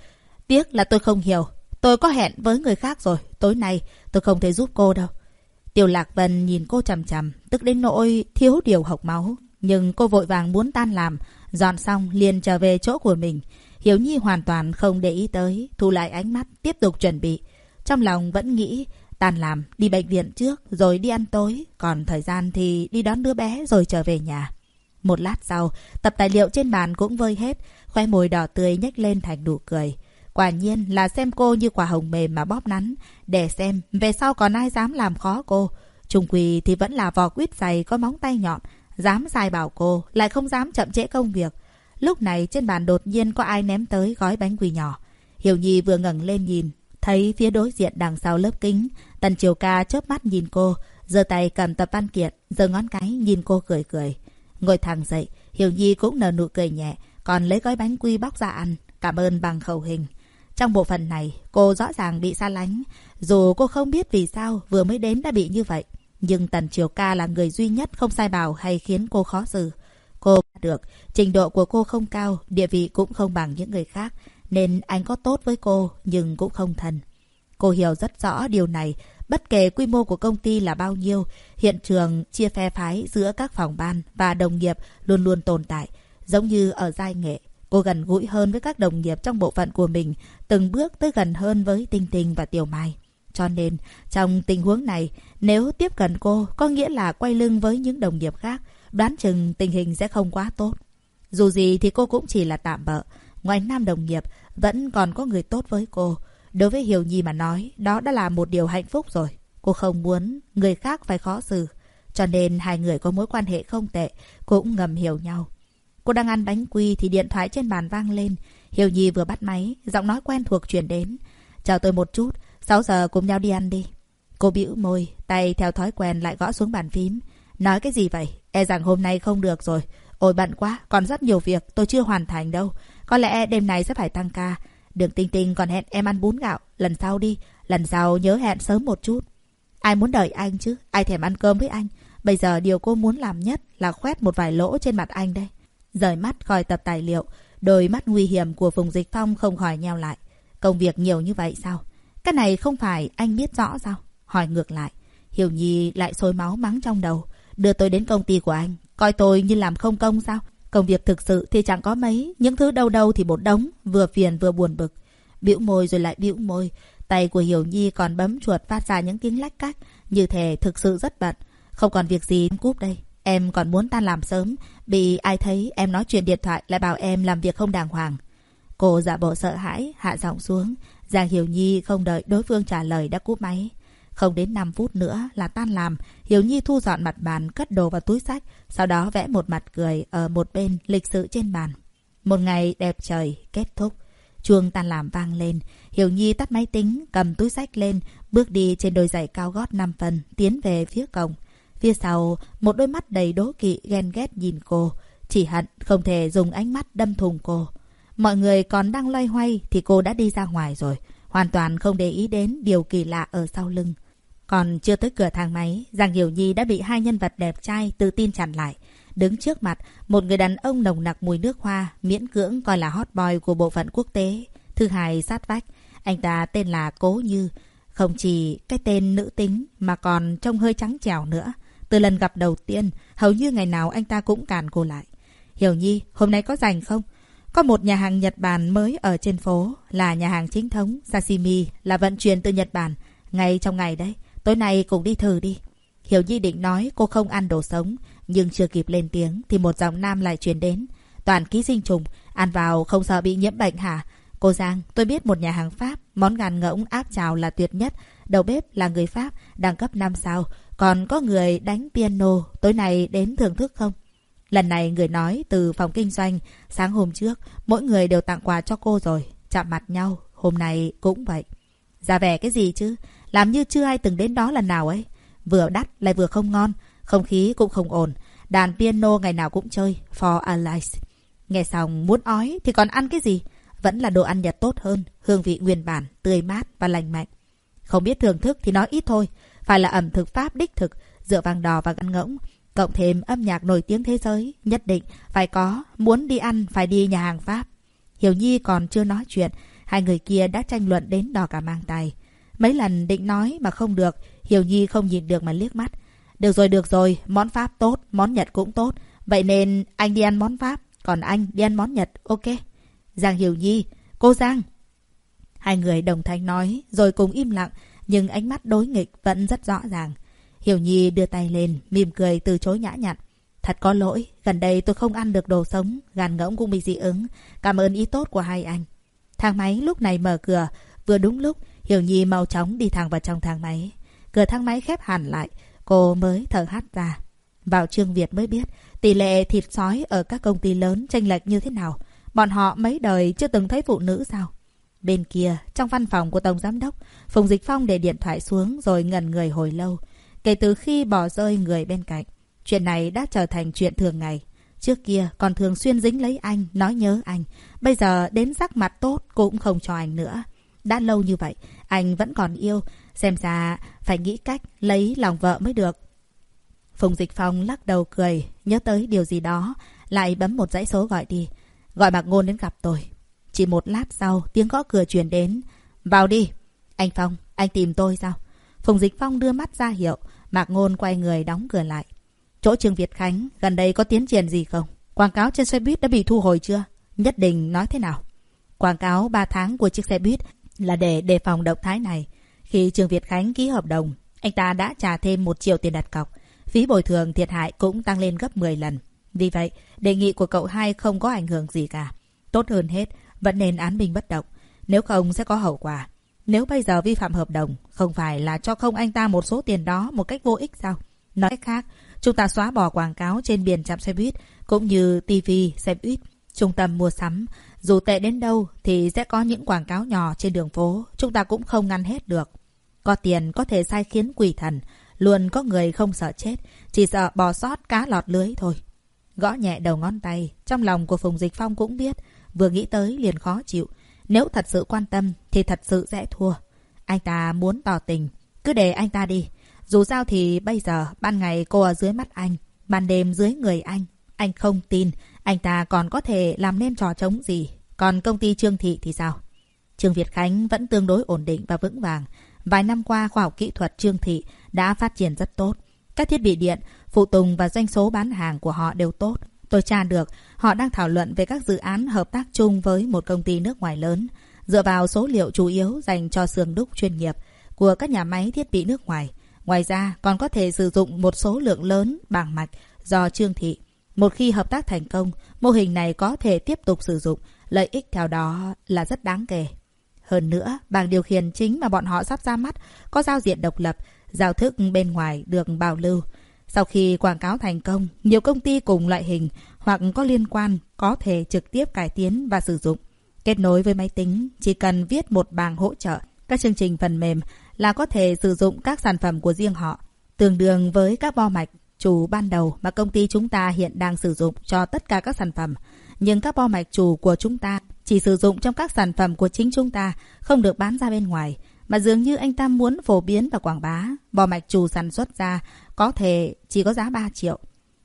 Tiếc là tôi không hiểu. Tôi có hẹn với người khác rồi, tối nay tôi không thể giúp cô đâu. Tiểu Lạc Vân nhìn cô chằm chằm, tức đến nỗi thiếu điều học máu. Nhưng cô vội vàng muốn tan làm, dọn xong liền trở về chỗ của mình. Hiếu Nhi hoàn toàn không để ý tới, thu lại ánh mắt, tiếp tục chuẩn bị. Trong lòng vẫn nghĩ, tan làm, đi bệnh viện trước, rồi đi ăn tối. Còn thời gian thì đi đón đứa bé rồi trở về nhà. Một lát sau, tập tài liệu trên bàn cũng vơi hết, khoe môi đỏ tươi nhếch lên thành đủ cười. Quả nhiên là xem cô như quả hồng mềm mà bóp nắn, để xem về sau còn ai dám làm khó cô. Trung quỳ thì vẫn là vò quýt dày có móng tay nhọn, dám sai bảo cô, lại không dám chậm trễ công việc. Lúc này trên bàn đột nhiên có ai ném tới gói bánh quỳ nhỏ. Hiểu Nhi vừa ngẩng lên nhìn, thấy phía đối diện đằng sau lớp kính, Tần Triều Ca chớp mắt nhìn cô, giơ tay cầm tập văn kiện, giơ ngón cái nhìn cô cười cười. Ngồi thẳng dậy, Hiểu Nhi cũng nở nụ cười nhẹ, còn lấy gói bánh quy bóc ra ăn, cảm ơn bằng khẩu hình. Trong bộ phận này, cô rõ ràng bị xa lánh. Dù cô không biết vì sao vừa mới đến đã bị như vậy. Nhưng Tần Triều Ca là người duy nhất không sai bảo hay khiến cô khó xử. Cô được, trình độ của cô không cao, địa vị cũng không bằng những người khác. Nên anh có tốt với cô, nhưng cũng không thân. Cô hiểu rất rõ điều này. Bất kể quy mô của công ty là bao nhiêu, hiện trường chia phe phái giữa các phòng ban và đồng nghiệp luôn luôn tồn tại. Giống như ở giai nghệ, Cô gần gũi hơn với các đồng nghiệp trong bộ phận của mình, từng bước tới gần hơn với Tinh Tinh và Tiểu Mai. Cho nên, trong tình huống này, nếu tiếp cận cô, có nghĩa là quay lưng với những đồng nghiệp khác, đoán chừng tình hình sẽ không quá tốt. Dù gì thì cô cũng chỉ là tạm bợ. Ngoài nam đồng nghiệp, vẫn còn có người tốt với cô. Đối với Hiểu Nhi mà nói, đó đã là một điều hạnh phúc rồi. Cô không muốn người khác phải khó xử. Cho nên hai người có mối quan hệ không tệ, cũng ngầm hiểu nhau. Cô đang ăn bánh quy thì điện thoại trên bàn vang lên. Hiểu Nhi vừa bắt máy, giọng nói quen thuộc truyền đến. Chờ tôi một chút, 6 giờ cùng nhau đi ăn đi. Cô bĩu môi, tay theo thói quen lại gõ xuống bàn phím. Nói cái gì vậy? E rằng hôm nay không được rồi. Ôi bận quá, còn rất nhiều việc, tôi chưa hoàn thành đâu. Có lẽ đêm nay sẽ phải tăng ca. Đường Tinh Tinh còn hẹn em ăn bún gạo. Lần sau đi, lần sau nhớ hẹn sớm một chút. Ai muốn đợi anh chứ? Ai thèm ăn cơm với anh? Bây giờ điều cô muốn làm nhất là khoét một vài lỗ trên mặt anh đây. Rời mắt khỏi tập tài liệu, đôi mắt nguy hiểm của Phùng Dịch Phong không khỏi nheo lại. Công việc nhiều như vậy sao? Cái này không phải anh biết rõ sao? Hỏi ngược lại. Hiểu Nhi lại sôi máu mắng trong đầu. Đưa tôi đến công ty của anh. Coi tôi như làm không công sao? Công việc thực sự thì chẳng có mấy. Những thứ đâu đâu thì một đống. Vừa phiền vừa buồn bực. Bĩu môi rồi lại bĩu môi. Tay của Hiểu Nhi còn bấm chuột phát ra những tiếng lách cách. Như thể thực sự rất bận. Không còn việc gì cúp đây. Em còn muốn tan làm sớm. Bị ai thấy em nói chuyện điện thoại lại bảo em làm việc không đàng hoàng. Cô giả bộ sợ hãi, hạ giọng xuống. Giang Hiểu Nhi không đợi đối phương trả lời đã cúp máy. Không đến 5 phút nữa là tan làm, Hiểu Nhi thu dọn mặt bàn, cất đồ vào túi sách, sau đó vẽ một mặt cười ở một bên lịch sự trên bàn. Một ngày đẹp trời, kết thúc. Chuông tan làm vang lên, Hiểu Nhi tắt máy tính, cầm túi sách lên, bước đi trên đôi giày cao gót 5 phần, tiến về phía cổng. Phía sau, một đôi mắt đầy đố kỵ ghen ghét nhìn cô, chỉ hận không thể dùng ánh mắt đâm thùng cô. Mọi người còn đang loay hoay thì cô đã đi ra ngoài rồi, hoàn toàn không để ý đến điều kỳ lạ ở sau lưng. Còn chưa tới cửa thang máy, Giang Hiểu Nhi đã bị hai nhân vật đẹp trai tự tin chặn lại. Đứng trước mặt, một người đàn ông nồng nặc mùi nước hoa, miễn cưỡng coi là hot boy của bộ phận quốc tế. Thứ hai sát vách, anh ta tên là Cố Như. Không chỉ cái tên nữ tính mà còn trông hơi trắng trẻo nữa. Từ lần gặp đầu tiên, hầu như ngày nào anh ta cũng cản cô lại. Hiểu Nhi, hôm nay có rảnh không? Có một nhà hàng Nhật Bản mới ở trên phố, là nhà hàng chính thống Sashimi, là vận chuyển từ Nhật Bản, ngay trong ngày đấy. Tối nay cùng đi thử đi. Hiểu Nhi định nói cô không ăn đồ sống, nhưng chưa kịp lên tiếng thì một giọng nam lại truyền đến. Toàn ký sinh trùng, ăn vào không sợ bị nhiễm bệnh hả? Cô Giang, tôi biết một nhà hàng Pháp, món gàn ngỗng áp chào là tuyệt nhất. Đầu bếp là người Pháp, đẳng cấp 5 sao. Còn có người đánh piano, tối nay đến thưởng thức không? Lần này người nói từ phòng kinh doanh, sáng hôm trước, mỗi người đều tặng quà cho cô rồi. Chạm mặt nhau, hôm nay cũng vậy. Ra vẻ cái gì chứ? Làm như chưa ai từng đến đó lần nào ấy. Vừa đắt lại vừa không ngon. Không khí cũng không ổn. Đàn piano ngày nào cũng chơi. For Alice. Nghe xong muốn ói thì còn ăn cái gì? Vẫn là đồ ăn Nhật tốt hơn. Hương vị nguyên bản, tươi mát và lành mạnh. Không biết thưởng thức thì nói ít thôi. Phải là ẩm thực Pháp đích thực. Dựa vàng đỏ và gắn ngỗng. Cộng thêm âm nhạc nổi tiếng thế giới. Nhất định phải có. Muốn đi ăn phải đi nhà hàng Pháp. Hiểu Nhi còn chưa nói chuyện. Hai người kia đã tranh luận đến đỏ cả mang tay. Mấy lần định nói mà không được, Hiểu Nhi không nhìn được mà liếc mắt. Được rồi, được rồi, món Pháp tốt, món Nhật cũng tốt. Vậy nên anh đi ăn món Pháp, còn anh đi ăn món Nhật, ok. Giang Hiểu Nhi, cô Giang. Hai người đồng thanh nói, rồi cùng im lặng, nhưng ánh mắt đối nghịch vẫn rất rõ ràng. Hiểu Nhi đưa tay lên, mỉm cười từ chối nhã nhặn. Thật có lỗi, gần đây tôi không ăn được đồ sống, gàn ngỗng cũng bị dị ứng. Cảm ơn ý tốt của hai anh. Thang máy lúc này mở cửa, vừa đúng lúc Hiểu Nhi mau chóng đi thẳng vào trong thang máy. Cửa thang máy khép hẳn lại, cô mới thở hắt ra. Vào Trương Việt mới biết tỷ lệ thịt sói ở các công ty lớn tranh lệch như thế nào. Bọn họ mấy đời chưa từng thấy phụ nữ sao? Bên kia, trong văn phòng của Tổng Giám Đốc, Phùng Dịch Phong để điện thoại xuống rồi ngẩn người hồi lâu. Kể từ khi bỏ rơi người bên cạnh, chuyện này đã trở thành chuyện thường ngày. Trước kia còn thường xuyên dính lấy anh, nói nhớ anh. Bây giờ đến sắc mặt tốt cũng không cho anh nữa. Đã lâu như vậy, anh vẫn còn yêu. Xem ra phải nghĩ cách lấy lòng vợ mới được. Phùng Dịch Phong lắc đầu cười, nhớ tới điều gì đó, lại bấm một dãy số gọi đi. Gọi Mạc Ngôn đến gặp tôi. Chỉ một lát sau, tiếng gõ cửa truyền đến. Vào đi. Anh Phong, anh tìm tôi sao? Phùng Dịch Phong đưa mắt ra hiệu. Mạc Ngôn quay người đóng cửa lại. Chỗ trường Việt Khánh, gần đây có tiến triển gì không? Quảng cáo trên xe buýt đã bị thu hồi chưa? Nhất định nói thế nào? Quảng cáo 3 tháng của chiếc xe buýt là để đề phòng động thái này. Khi Trường Việt Khánh ký hợp đồng, anh ta đã trả thêm 1 triệu tiền đặt cọc. Phí bồi thường thiệt hại cũng tăng lên gấp 10 lần. Vì vậy, đề nghị của cậu hai không có ảnh hưởng gì cả. Tốt hơn hết, vẫn nên án binh bất động. Nếu không sẽ có hậu quả. Nếu bây giờ vi phạm hợp đồng, không phải là cho không anh ta một số tiền đó một cách vô ích sao? Nói cách khác, chúng ta xóa bỏ quảng cáo trên biển trạm xe buýt, cũng như TV, xe buýt, trung tâm mua sắm. Dù tệ đến đâu thì sẽ có những quảng cáo nhỏ trên đường phố, chúng ta cũng không ngăn hết được. Có tiền có thể sai khiến quỷ thần, luôn có người không sợ chết, chỉ sợ bò sót cá lọt lưới thôi. Gõ nhẹ đầu ngón tay, trong lòng của Phùng Dịch Phong cũng biết, vừa nghĩ tới liền khó chịu. Nếu thật sự quan tâm thì thật sự sẽ thua. Anh ta muốn tỏ tình, cứ để anh ta đi. Dù sao thì bây giờ ban ngày cô ở dưới mắt anh, ban đêm dưới người anh. Anh không tin anh ta còn có thể làm nên trò trống gì. Còn công ty Trương Thị thì sao? Trương Việt Khánh vẫn tương đối ổn định và vững vàng. Vài năm qua khoa học kỹ thuật Trương Thị đã phát triển rất tốt. Các thiết bị điện, phụ tùng và doanh số bán hàng của họ đều tốt. Tôi tra được, họ đang thảo luận về các dự án hợp tác chung với một công ty nước ngoài lớn, dựa vào số liệu chủ yếu dành cho xương đúc chuyên nghiệp của các nhà máy thiết bị nước ngoài. Ngoài ra, còn có thể sử dụng một số lượng lớn bảng mạch do Trương Thị. Một khi hợp tác thành công, mô hình này có thể tiếp tục sử dụng, lợi ích theo đó là rất đáng kể. Hơn nữa, bảng điều khiển chính mà bọn họ sắp ra mắt có giao diện độc lập, giao thức bên ngoài được bảo lưu. Sau khi quảng cáo thành công, nhiều công ty cùng loại hình hoặc có liên quan có thể trực tiếp cải tiến và sử dụng. Kết nối với máy tính, chỉ cần viết một bảng hỗ trợ, các chương trình phần mềm là có thể sử dụng các sản phẩm của riêng họ, tương đương với các bo mạch chủ ban đầu mà công ty chúng ta hiện đang sử dụng cho tất cả các sản phẩm. Nhưng các bo mạch chủ của chúng ta chỉ sử dụng trong các sản phẩm của chính chúng ta, không được bán ra bên ngoài. Mà dường như anh ta muốn phổ biến và quảng bá, bò mạch chủ sản xuất ra có thể chỉ có giá 3 triệu.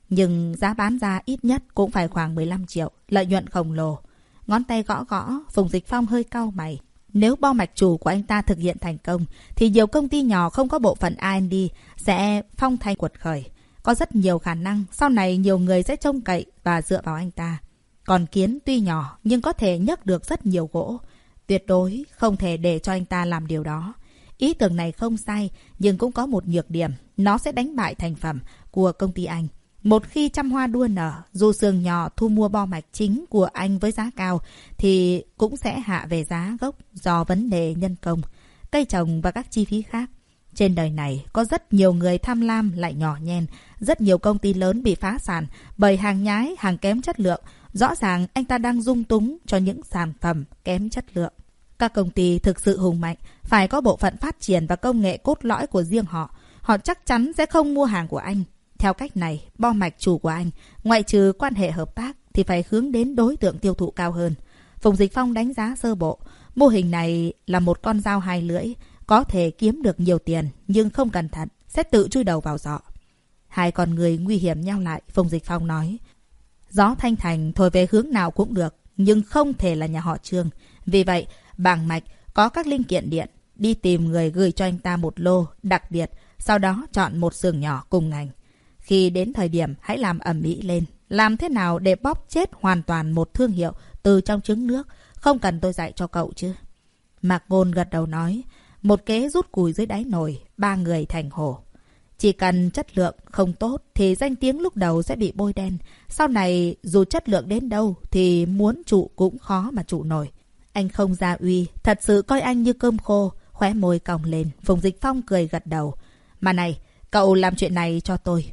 Nhưng giá bán ra ít nhất cũng phải khoảng 15 triệu, lợi nhuận khổng lồ. Ngón tay gõ gõ, Phùng Dịch Phong hơi cau mày. Nếu bo mạch chủ của anh ta thực hiện thành công, thì nhiều công ty nhỏ không có bộ phận R&D sẽ phong thanh quật khởi. Có rất nhiều khả năng sau này nhiều người sẽ trông cậy và dựa vào anh ta. Còn kiến tuy nhỏ nhưng có thể nhấc được rất nhiều gỗ. Tuyệt đối không thể để cho anh ta làm điều đó. Ý tưởng này không sai, nhưng cũng có một nhược điểm. Nó sẽ đánh bại thành phẩm của công ty anh. Một khi trăm hoa đua nở, dù sườn nhỏ thu mua bo mạch chính của anh với giá cao, thì cũng sẽ hạ về giá gốc do vấn đề nhân công, cây trồng và các chi phí khác. Trên đời này có rất nhiều người tham lam lại nhỏ nhen, rất nhiều công ty lớn bị phá sản bởi hàng nhái, hàng kém chất lượng. Rõ ràng anh ta đang dung túng cho những sản phẩm kém chất lượng. Các công ty thực sự hùng mạnh, phải có bộ phận phát triển và công nghệ cốt lõi của riêng họ. Họ chắc chắn sẽ không mua hàng của anh. Theo cách này, bo mạch chủ của anh, ngoại trừ quan hệ hợp tác, thì phải hướng đến đối tượng tiêu thụ cao hơn. Phùng Dịch Phong đánh giá sơ bộ. Mô hình này là một con dao hai lưỡi, có thể kiếm được nhiều tiền, nhưng không cẩn thận, sẽ tự chui đầu vào giọ. Hai con người nguy hiểm nhau lại, Phùng Dịch Phong nói. Gió thanh thành thổi về hướng nào cũng được, nhưng không thể là nhà họ Trương. Vì vậy, bàng mạch có các linh kiện điện, đi tìm người gửi cho anh ta một lô đặc biệt, sau đó chọn một xưởng nhỏ cùng ngành. Khi đến thời điểm hãy làm ẩm mỹ lên, làm thế nào để bóp chết hoàn toàn một thương hiệu từ trong trứng nước, không cần tôi dạy cho cậu chứ. Mạc Ngôn gật đầu nói, một kế rút cùi dưới đáy nồi, ba người thành hổ. Chỉ cần chất lượng không tốt thì danh tiếng lúc đầu sẽ bị bôi đen. Sau này dù chất lượng đến đâu thì muốn trụ cũng khó mà trụ nổi. Anh không ra uy, thật sự coi anh như cơm khô, khóe môi còng lên. Phùng Dịch Phong cười gật đầu. Mà này, cậu làm chuyện này cho tôi.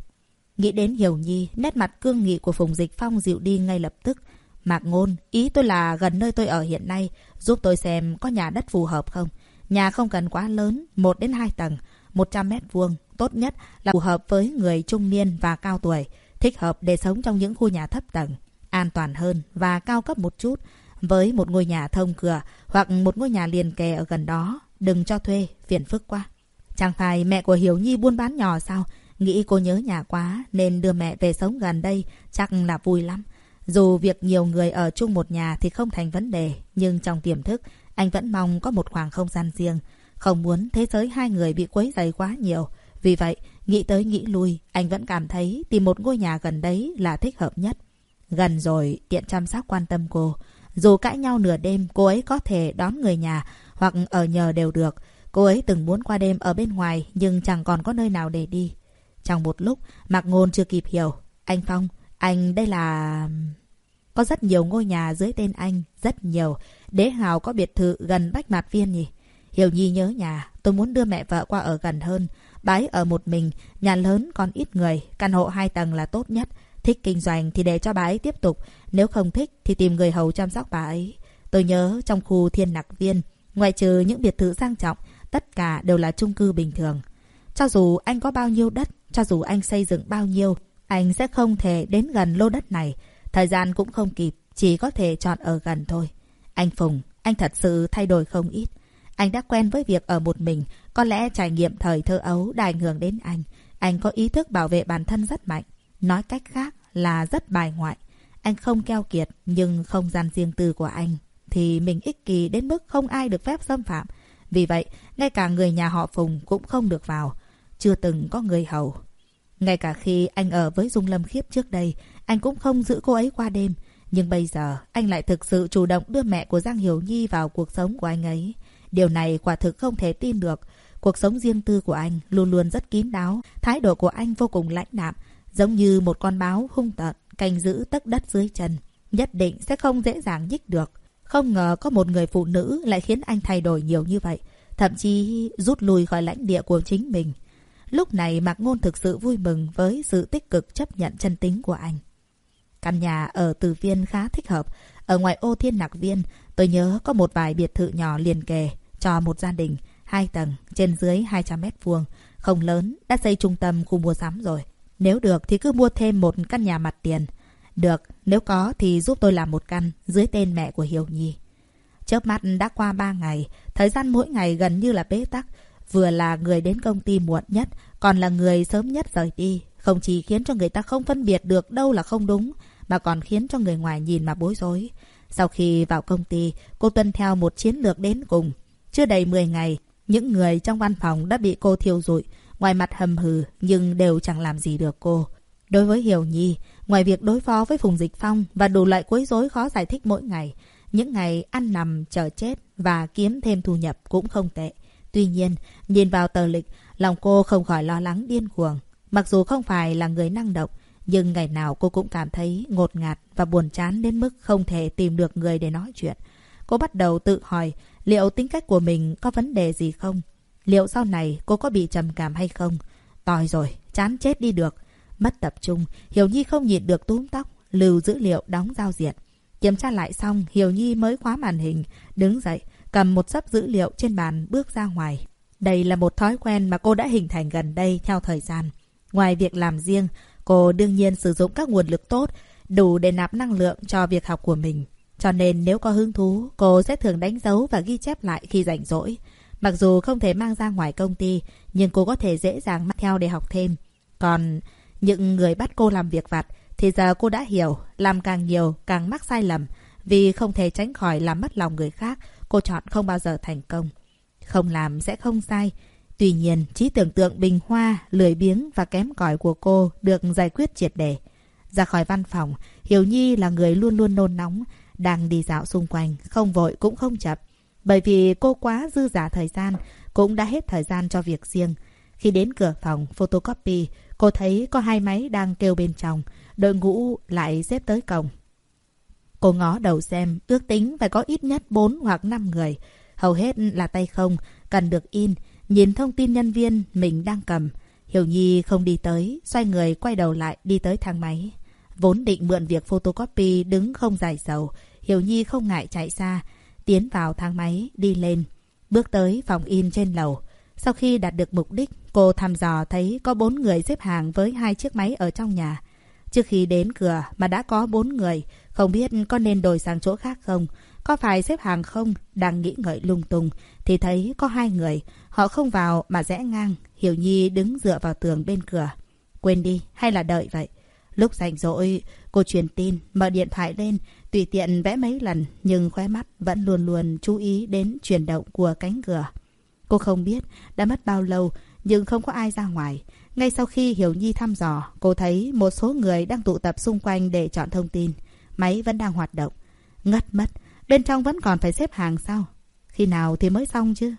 Nghĩ đến Hiểu Nhi, nét mặt cương nghị của Phùng Dịch Phong dịu đi ngay lập tức. Mạc ngôn, ý tôi là gần nơi tôi ở hiện nay, giúp tôi xem có nhà đất phù hợp không. Nhà không cần quá lớn, 1 đến 2 tầng, 100 mét vuông. Tốt nhất là phù hợp với người trung niên và cao tuổi, thích hợp để sống trong những khu nhà thấp tầng, an toàn hơn và cao cấp một chút. Với một ngôi nhà thông cửa hoặc một ngôi nhà liền kề ở gần đó, đừng cho thuê, phiền phức quá. Chẳng phải mẹ của Hiếu Nhi buôn bán nhỏ sao? Nghĩ cô nhớ nhà quá nên đưa mẹ về sống gần đây chắc là vui lắm. Dù việc nhiều người ở chung một nhà thì không thành vấn đề, nhưng trong tiềm thức, anh vẫn mong có một khoảng không gian riêng. Không muốn thế giới hai người bị quấy dày quá nhiều. Vì vậy, nghĩ tới nghĩ lui, anh vẫn cảm thấy tìm một ngôi nhà gần đấy là thích hợp nhất. Gần rồi, tiện chăm sóc quan tâm cô. Dù cãi nhau nửa đêm, cô ấy có thể đón người nhà hoặc ở nhờ đều được. Cô ấy từng muốn qua đêm ở bên ngoài nhưng chẳng còn có nơi nào để đi. Trong một lúc, Mạc Ngôn chưa kịp hiểu. Anh Phong, Anh đây là... Có rất nhiều ngôi nhà dưới tên anh, rất nhiều. Đế Hào có biệt thự gần Bách Mạt Viên nhỉ? Hiểu Nhi nhớ nhà, tôi muốn đưa mẹ vợ qua ở gần hơn. Bái ở một mình, nhà lớn còn ít người, căn hộ hai tầng là tốt nhất. Thích kinh doanh thì để cho bà ấy tiếp tục, nếu không thích thì tìm người hầu chăm sóc bà ấy. Tôi nhớ trong khu thiên nặc viên, ngoại trừ những biệt thự sang trọng, tất cả đều là chung cư bình thường. Cho dù anh có bao nhiêu đất, cho dù anh xây dựng bao nhiêu, anh sẽ không thể đến gần lô đất này. Thời gian cũng không kịp, chỉ có thể chọn ở gần thôi. Anh Phùng, anh thật sự thay đổi không ít. Anh đã quen với việc ở một mình, có lẽ trải nghiệm thời thơ ấu đã ảnh hưởng đến anh. Anh có ý thức bảo vệ bản thân rất mạnh. Nói cách khác là rất bài ngoại. Anh không keo kiệt, nhưng không gian riêng tư của anh thì mình ích kỳ đến mức không ai được phép xâm phạm. Vì vậy, ngay cả người nhà họ Phùng cũng không được vào. Chưa từng có người hầu. Ngay cả khi anh ở với Dung Lâm Khiếp trước đây, anh cũng không giữ cô ấy qua đêm. Nhưng bây giờ, anh lại thực sự chủ động đưa mẹ của Giang Hiểu Nhi vào cuộc sống của anh ấy. Điều này quả thực không thể tin được. Cuộc sống riêng tư của anh luôn luôn rất kín đáo. Thái độ của anh vô cùng lãnh đạm, giống như một con báo hung tợn, canh giữ tất đất dưới chân. Nhất định sẽ không dễ dàng nhích được. Không ngờ có một người phụ nữ lại khiến anh thay đổi nhiều như vậy. Thậm chí rút lui khỏi lãnh địa của chính mình. Lúc này Mạc Ngôn thực sự vui mừng với sự tích cực chấp nhận chân tính của anh. Căn nhà ở Từ Viên khá thích hợp. Ở ngoài ô Thiên Nạc Viên, tôi nhớ có một vài biệt thự nhỏ liền kề cho một gia đình, hai tầng, trên dưới 200 mét vuông. Không lớn, đã xây trung tâm khu mua sắm rồi. Nếu được thì cứ mua thêm một căn nhà mặt tiền. Được, nếu có thì giúp tôi làm một căn dưới tên mẹ của Hiểu Nhi. Chớp mắt đã qua ba ngày, thời gian mỗi ngày gần như là bế tắc. Vừa là người đến công ty muộn nhất, còn là người sớm nhất rời đi. Không chỉ khiến cho người ta không phân biệt được đâu là không đúng, mà còn khiến cho người ngoài nhìn mà bối rối. Sau khi vào công ty, cô tuân theo một chiến lược đến cùng. Chưa đầy 10 ngày, những người trong văn phòng đã bị cô thiêu rụi. Ngoài mặt hầm hừ, nhưng đều chẳng làm gì được cô. Đối với Hiểu Nhi, ngoài việc đối phó với Phùng Dịch Phong và đủ loại quấy rối khó giải thích mỗi ngày, những ngày ăn nằm chờ chết và kiếm thêm thu nhập cũng không tệ. Tuy nhiên, nhìn vào tờ lịch, lòng cô không khỏi lo lắng điên cuồng. Mặc dù không phải là người năng động, nhưng ngày nào cô cũng cảm thấy ngột ngạt và buồn chán đến mức không thể tìm được người để nói chuyện. Cô bắt đầu tự hỏi liệu tính cách của mình có vấn đề gì không? Liệu sau này cô có bị trầm cảm hay không? Tòi rồi, chán chết đi được. Mất tập trung, Hiểu Nhi không nhịn được túm tóc, lưu dữ liệu đóng giao diện. Kiểm tra lại xong, Hiểu Nhi mới khóa màn hình, đứng dậy, cầm một sấp dữ liệu trên bàn bước ra ngoài. Đây là một thói quen mà cô đã hình thành gần đây theo thời gian. Ngoài việc làm riêng, cô đương nhiên sử dụng các nguồn lực tốt, đủ để nạp năng lượng cho việc học của mình. Cho nên nếu có hứng thú, cô sẽ thường đánh dấu và ghi chép lại khi rảnh rỗi. Mặc dù không thể mang ra ngoài công ty, nhưng cô có thể dễ dàng mang theo để học thêm. Còn những người bắt cô làm việc vặt thì giờ cô đã hiểu, làm càng nhiều càng mắc sai lầm. Vì không thể tránh khỏi làm mất lòng người khác, cô chọn không bao giờ thành công. Không làm sẽ không sai. Tuy nhiên, trí tưởng tượng bình hoa, lười biếng và kém cỏi của cô được giải quyết triệt đề. Ra khỏi văn phòng, Hiểu Nhi là người luôn luôn nôn nóng, đang đi dạo xung quanh, không vội cũng không chậm. Bởi vì cô quá dư giả thời gian, cũng đã hết thời gian cho việc riêng. Khi đến cửa phòng photocopy, cô thấy có hai máy đang kêu bên trong, đội ngũ lại xếp tới cổng. Cô ngó đầu xem, ước tính phải có ít nhất 4 hoặc 5 người. Hầu hết là tay không, cần được in, nhìn thông tin nhân viên mình đang cầm. Hiểu Nhi không đi tới, xoay người quay đầu lại đi tới thang máy. Vốn định mượn việc photocopy đứng không dài dầu, Hiểu Nhi không ngại chạy xa, tiến vào thang máy, đi lên, bước tới phòng in trên lầu. Sau khi đạt được mục đích, cô thăm dò thấy có bốn người xếp hàng với hai chiếc máy ở trong nhà. Trước khi đến cửa mà đã có bốn người, không biết có nên đổi sang chỗ khác không? Có phải xếp hàng không? Đang nghĩ ngợi lung tung, thì thấy có hai người. Họ không vào mà rẽ ngang. Hiểu Nhi đứng dựa vào tường bên cửa. Quên đi, hay là đợi vậy? Lúc rảnh rỗi, cô truyền tin, mở điện thoại lên, tùy tiện vẽ mấy lần, nhưng khóe mắt vẫn luôn luôn chú ý đến chuyển động của cánh cửa. Cô không biết đã mất bao lâu, nhưng không có ai ra ngoài. Ngay sau khi Hiểu Nhi thăm dò, cô thấy một số người đang tụ tập xung quanh để chọn thông tin. Máy vẫn đang hoạt động. Ngất mất, bên trong vẫn còn phải xếp hàng sao? Khi nào thì mới xong chứ?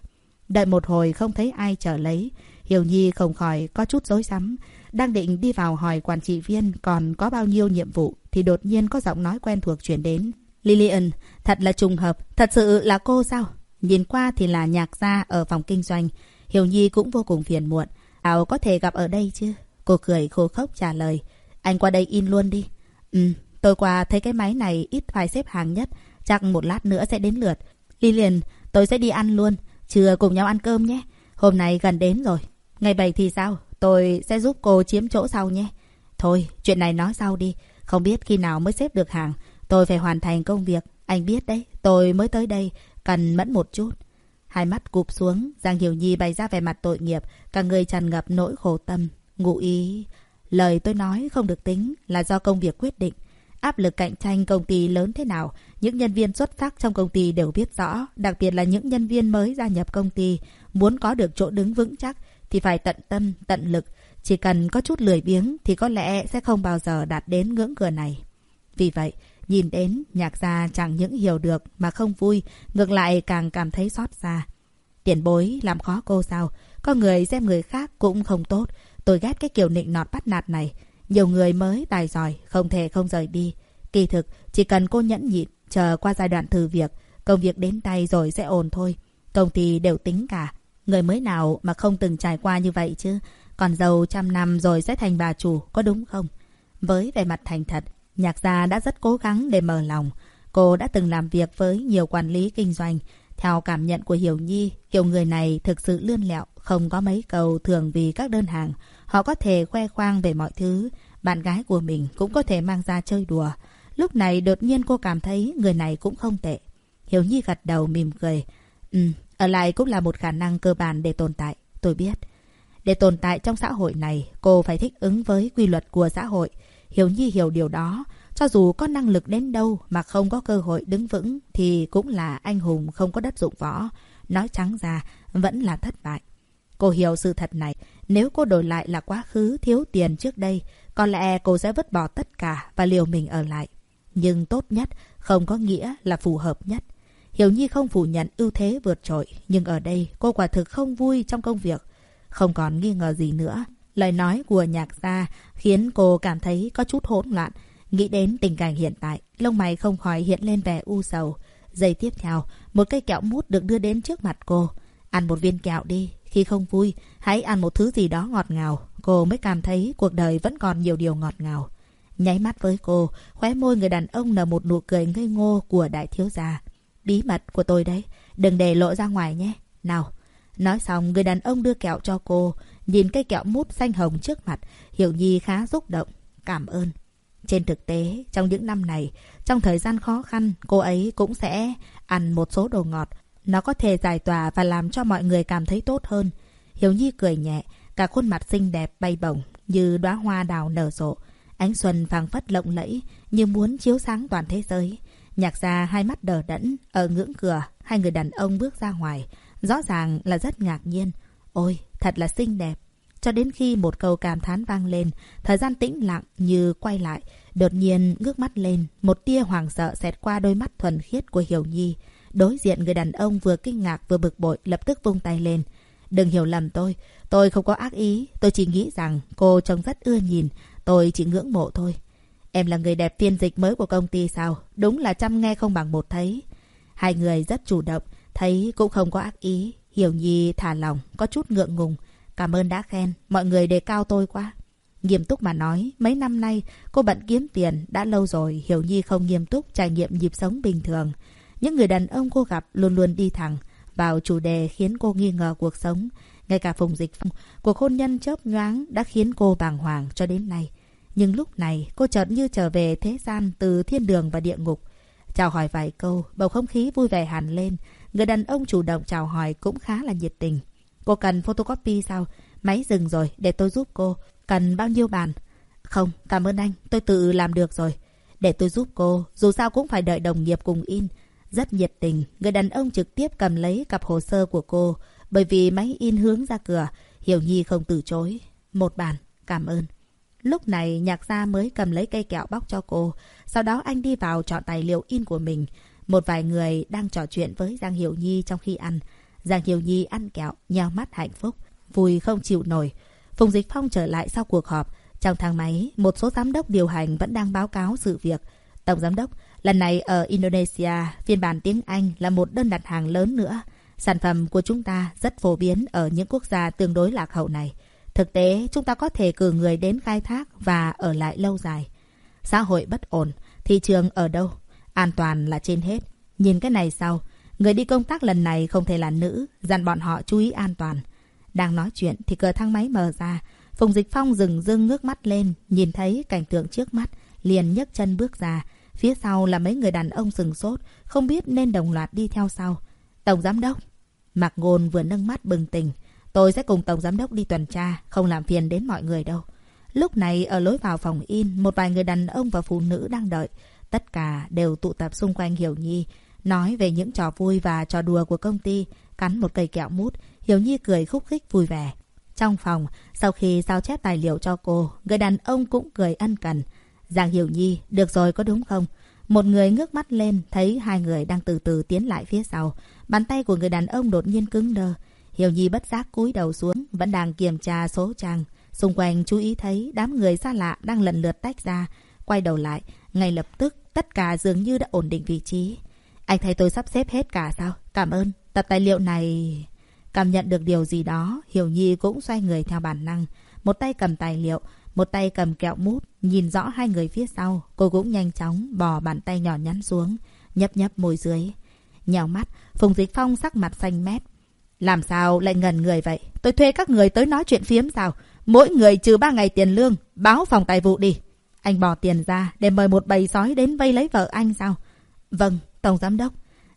Đợi một hồi không thấy ai trở lấy, Hiểu Nhi không khỏi có chút dối rắm đang định đi vào hỏi quản trị viên còn có bao nhiêu nhiệm vụ thì đột nhiên có giọng nói quen thuộc chuyển đến. Lillian, thật là trùng hợp, thật sự là cô sao? Nhìn qua thì là nhạc gia ở phòng kinh doanh. Hiểu Nhi cũng vô cùng phiền muộn. Ảo có thể gặp ở đây chứ? Cô cười khô khốc trả lời. Anh qua đây in luôn đi. Ừ, tôi qua thấy cái máy này ít phải xếp hàng nhất. Chắc một lát nữa sẽ đến lượt. Lillian, tôi sẽ đi ăn luôn. Trưa cùng nhau ăn cơm nhé. Hôm nay gần đến rồi. Ngày 7 thì sao? Tôi sẽ giúp cô chiếm chỗ sau nhé. Thôi, chuyện này nói sau đi. Không biết khi nào mới xếp được hàng. Tôi phải hoàn thành công việc. Anh biết đấy, tôi mới tới đây. Cần mẫn một chút. Hai mắt cụp xuống, Giang Hiểu Nhi bày ra vẻ mặt tội nghiệp. Cả người tràn ngập nỗi khổ tâm. Ngụ ý... Lời tôi nói không được tính là do công việc quyết định. Áp lực cạnh tranh công ty lớn thế nào, những nhân viên xuất sắc trong công ty đều biết rõ, đặc biệt là những nhân viên mới gia nhập công ty, muốn có được chỗ đứng vững chắc thì phải tận tâm, tận lực. Chỉ cần có chút lười biếng thì có lẽ sẽ không bao giờ đạt đến ngưỡng cửa này. Vì vậy, nhìn đến, nhạc gia chẳng những hiểu được mà không vui, ngược lại càng cảm thấy xót xa. Tiền bối làm khó cô sao? Có người xem người khác cũng không tốt. Tôi ghét cái kiểu nịnh nọt bắt nạt này. Nhiều người mới tài giỏi, không thể không rời đi. Kỳ thực, chỉ cần cô nhẫn nhịn, chờ qua giai đoạn thử việc, công việc đến tay rồi sẽ ổn thôi. Công ty đều tính cả. Người mới nào mà không từng trải qua như vậy chứ? Còn giàu trăm năm rồi sẽ thành bà chủ, có đúng không? Với vẻ mặt thành thật, nhạc gia đã rất cố gắng để mở lòng. Cô đã từng làm việc với nhiều quản lý kinh doanh. Theo cảm nhận của Hiểu Nhi, kiểu người này thực sự lươn lẹo, không có mấy cầu thường vì các đơn hàng. Họ có thể khoe khoang về mọi thứ. Bạn gái của mình cũng có thể mang ra chơi đùa. Lúc này đột nhiên cô cảm thấy người này cũng không tệ. Hiểu Nhi gật đầu mỉm cười. Ừ, ở lại cũng là một khả năng cơ bản để tồn tại. Tôi biết. Để tồn tại trong xã hội này, cô phải thích ứng với quy luật của xã hội. Hiểu Nhi hiểu điều đó. Cho dù có năng lực đến đâu mà không có cơ hội đứng vững thì cũng là anh hùng không có đất dụng võ. Nói trắng ra, vẫn là thất bại. Cô hiểu sự thật này. Nếu cô đổi lại là quá khứ thiếu tiền trước đây, có lẽ cô sẽ vứt bỏ tất cả và liều mình ở lại. Nhưng tốt nhất không có nghĩa là phù hợp nhất. Hiểu Nhi không phủ nhận ưu thế vượt trội, nhưng ở đây cô quả thực không vui trong công việc. Không còn nghi ngờ gì nữa. Lời nói của nhạc gia khiến cô cảm thấy có chút hỗn loạn. Nghĩ đến tình cảnh hiện tại, lông mày không khỏi hiện lên vẻ u sầu. Giây tiếp theo, một cây kẹo mút được đưa đến trước mặt cô. Ăn một viên kẹo đi, khi không vui, hãy ăn một thứ gì đó ngọt ngào. Cô mới cảm thấy cuộc đời vẫn còn nhiều điều ngọt ngào. Nháy mắt với cô, khóe môi người đàn ông nở một nụ cười ngây ngô của đại thiếu gia. Bí mật của tôi đấy, đừng để lộ ra ngoài nhé. Nào, nói xong người đàn ông đưa kẹo cho cô, nhìn cây kẹo mút xanh hồng trước mặt, Hiểu Nhi khá xúc động. Cảm ơn. Trên thực tế, trong những năm này, trong thời gian khó khăn, cô ấy cũng sẽ ăn một số đồ ngọt. Nó có thể giải tỏa và làm cho mọi người cảm thấy tốt hơn. Hiểu Nhi cười nhẹ, cả khuôn mặt xinh đẹp bay bổng như đóa hoa đào nở rộ. Ánh xuân phảng phất lộng lẫy như muốn chiếu sáng toàn thế giới. Nhạc ra hai mắt đờ đẫn, ở ngưỡng cửa, hai người đàn ông bước ra ngoài. Rõ ràng là rất ngạc nhiên. Ôi, thật là xinh đẹp. Cho đến khi một câu cảm thán vang lên, thời gian tĩnh lặng như quay lại. Đột nhiên ngước mắt lên, một tia hoàng sợ xẹt qua đôi mắt thuần khiết của Hiểu Nhi. Đối diện người đàn ông vừa kinh ngạc vừa bực bội lập tức vung tay lên. Đừng hiểu lầm tôi, tôi không có ác ý, tôi chỉ nghĩ rằng cô trông rất ưa nhìn, tôi chỉ ngưỡng mộ thôi. Em là người đẹp phiên dịch mới của công ty sao? Đúng là chăm nghe không bằng một thấy. Hai người rất chủ động, thấy cũng không có ác ý. Hiểu Nhi thả lòng, có chút ngượng ngùng. Cảm ơn đã khen, mọi người đề cao tôi quá. Nghiêm túc mà nói, mấy năm nay cô bận kiếm tiền, đã lâu rồi Hiểu Nhi không nghiêm túc trải nghiệm nhịp sống bình thường. Những người đàn ông cô gặp luôn luôn đi thẳng vào chủ đề khiến cô nghi ngờ cuộc sống. Ngay cả Phùng Dịch cuộc hôn nhân chớp nhoáng đã khiến cô bàng hoàng cho đến nay. Nhưng lúc này cô chợt như trở về thế gian từ thiên đường và địa ngục. Chào hỏi vài câu, bầu không khí vui vẻ hẳn lên. Người đàn ông chủ động chào hỏi cũng khá là nhiệt tình. Cô cần photocopy sao? Máy dừng rồi, để tôi giúp cô. Cần bao nhiêu bàn? Không, cảm ơn anh, tôi tự làm được rồi. Để tôi giúp cô, dù sao cũng phải đợi đồng nghiệp cùng in. Rất nhiệt tình, người đàn ông trực tiếp cầm lấy cặp hồ sơ của cô. Bởi vì máy in hướng ra cửa, Hiểu Nhi không từ chối. Một bàn, cảm ơn. Lúc này nhạc gia mới cầm lấy cây kẹo bóc cho cô. Sau đó anh đi vào chọn tài liệu in của mình. Một vài người đang trò chuyện với Giang Hiểu Nhi trong khi ăn. Giang Hiểu Nhi ăn kẹo, nhào mắt hạnh phúc. Vui không chịu nổi. Phùng Dịch Phong trở lại sau cuộc họp. Trong thang máy, một số giám đốc điều hành vẫn đang báo cáo sự việc. Tổng giám đốc, lần này ở Indonesia, phiên bản tiếng Anh là một đơn đặt hàng lớn nữa. Sản phẩm của chúng ta rất phổ biến ở những quốc gia tương đối lạc hậu này. Thực tế, chúng ta có thể cử người đến khai thác và ở lại lâu dài. Xã hội bất ổn, thị trường ở đâu? An toàn là trên hết. Nhìn cái này sau, người đi công tác lần này không thể là nữ, dặn bọn họ chú ý an toàn. Đang nói chuyện thì cửa thang máy mở ra. Phùng Dịch Phong dừng dưng ngước mắt lên, nhìn thấy cảnh tượng trước mắt, liền nhấc chân bước ra. Phía sau là mấy người đàn ông sừng sốt, không biết nên đồng loạt đi theo sau. Tổng Giám Đốc. Mạc Ngôn vừa nâng mắt bừng tỉnh. Tôi sẽ cùng Tổng Giám Đốc đi tuần tra, không làm phiền đến mọi người đâu. Lúc này ở lối vào phòng in, một vài người đàn ông và phụ nữ đang đợi. Tất cả đều tụ tập xung quanh Hiểu Nhi, nói về những trò vui và trò đùa của công ty, cắn một cây kẹo mút. Hiểu Nhi cười khúc khích vui vẻ. Trong phòng, sau khi sao chép tài liệu cho cô, người đàn ông cũng cười ân cần. Giang Hiểu Nhi, được rồi có đúng không? Một người ngước mắt lên, thấy hai người đang từ từ tiến lại phía sau. Bàn tay của người đàn ông đột nhiên cứng đơ. Hiểu Nhi bất giác cúi đầu xuống, vẫn đang kiểm tra số trang. Xung quanh chú ý thấy đám người xa lạ đang lần lượt tách ra. Quay đầu lại, ngay lập tức tất cả dường như đã ổn định vị trí. Anh thấy tôi sắp xếp hết cả sao? Cảm ơn. Tập tài liệu này... Cảm nhận được điều gì đó, Hiểu Nhi cũng xoay người theo bản năng. Một tay cầm tài liệu, một tay cầm kẹo mút, nhìn rõ hai người phía sau. Cô cũng nhanh chóng bò bàn tay nhỏ nhắn xuống, nhấp nhấp môi dưới. Nhào mắt, Phùng Dịch Phong sắc mặt xanh mét. Làm sao lại ngần người vậy? Tôi thuê các người tới nói chuyện phiếm sao? Mỗi người trừ ba ngày tiền lương, báo phòng tài vụ đi. Anh bỏ tiền ra để mời một bầy sói đến vây lấy vợ anh sao? Vâng, Tổng Giám Đốc.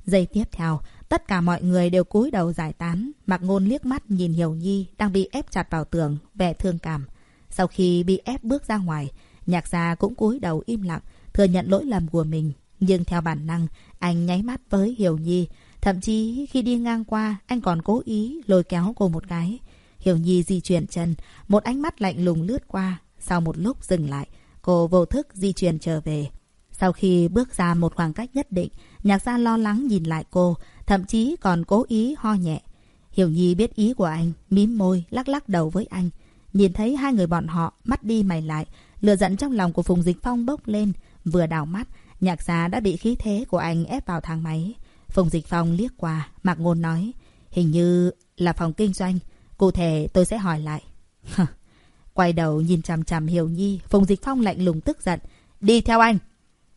Giây tiếp theo, tất cả mọi người đều cúi đầu giải tán. Mạc Ngôn liếc mắt nhìn Hiểu Nhi đang bị ép chặt vào tường, vẻ thương cảm. Sau khi bị ép bước ra ngoài, nhạc gia cũng cúi đầu im lặng, thừa nhận lỗi lầm của mình. Nhưng theo bản năng, anh nháy mắt với Hiểu Nhi. Thậm chí khi đi ngang qua, anh còn cố ý lôi kéo cô một cái. Hiểu Nhi di chuyển chân, một ánh mắt lạnh lùng lướt qua. Sau một lúc dừng lại, cô vô thức di chuyển trở về. Sau khi bước ra một khoảng cách nhất định, nhạc gia lo lắng nhìn lại cô, thậm chí còn cố ý ho nhẹ. Hiểu Nhi biết ý của anh, mím môi, lắc lắc đầu với anh. Nhìn thấy hai người bọn họ, mắt đi mày lại, lửa giận trong lòng của Phùng Dịch Phong bốc lên. Vừa đảo mắt, nhạc gia đã bị khí thế của anh ép vào thang máy. Phùng Dịch Phong liếc qua, mặc Ngôn nói, hình như là phòng kinh doanh. Cụ thể tôi sẽ hỏi lại. [laughs] Quay đầu nhìn chằm chằm Hiểu Nhi, Phùng Dịch Phong lạnh lùng tức giận. Đi theo anh!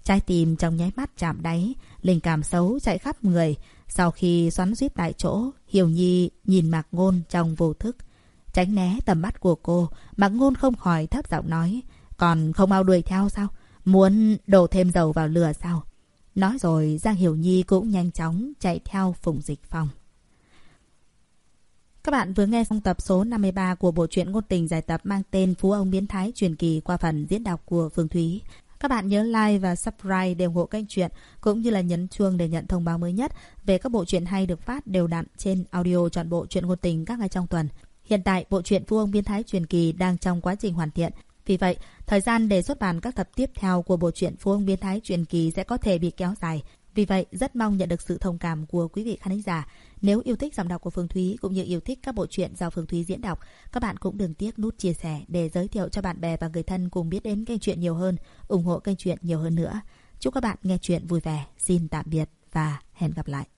Trái tim trong nháy mắt chạm đáy, linh cảm xấu chạy khắp người. Sau khi xoắn suýt tại chỗ, Hiểu Nhi nhìn Mạc Ngôn trong vô thức. Tránh né tầm mắt của cô, Mạc Ngôn không khỏi thấp giọng nói. Còn không mau đuổi theo sao? Muốn đổ thêm dầu vào lửa sao? Nói rồi Giang Hiểu Nhi cũng nhanh chóng chạy theo Phùng Dịch Phong. Các bạn vừa nghe xong tập số 53 của bộ truyện ngôn tình giải tập mang tên Phú ông biến thái truyền kỳ qua phần diễn đọc của Phương Thúy. Các bạn nhớ like và subscribe để ủng hộ kênh truyện cũng như là nhấn chuông để nhận thông báo mới nhất về các bộ truyện hay được phát đều đặn trên audio chọn bộ truyện ngôn tình các ngày trong tuần. Hiện tại, bộ truyện Phú ông biến thái truyền kỳ đang trong quá trình hoàn thiện. Vì vậy, thời gian để xuất bản các tập tiếp theo của bộ truyện Phú ông biến thái truyền kỳ sẽ có thể bị kéo dài. Vì vậy, rất mong nhận được sự thông cảm của quý vị khán giả. Nếu yêu thích giọng đọc của Phương Thúy cũng như yêu thích các bộ truyện do Phương Thúy diễn đọc, các bạn cũng đừng tiếc nút chia sẻ để giới thiệu cho bạn bè và người thân cùng biết đến kênh truyện nhiều hơn, ủng hộ kênh truyện nhiều hơn nữa. Chúc các bạn nghe truyện vui vẻ. Xin tạm biệt và hẹn gặp lại.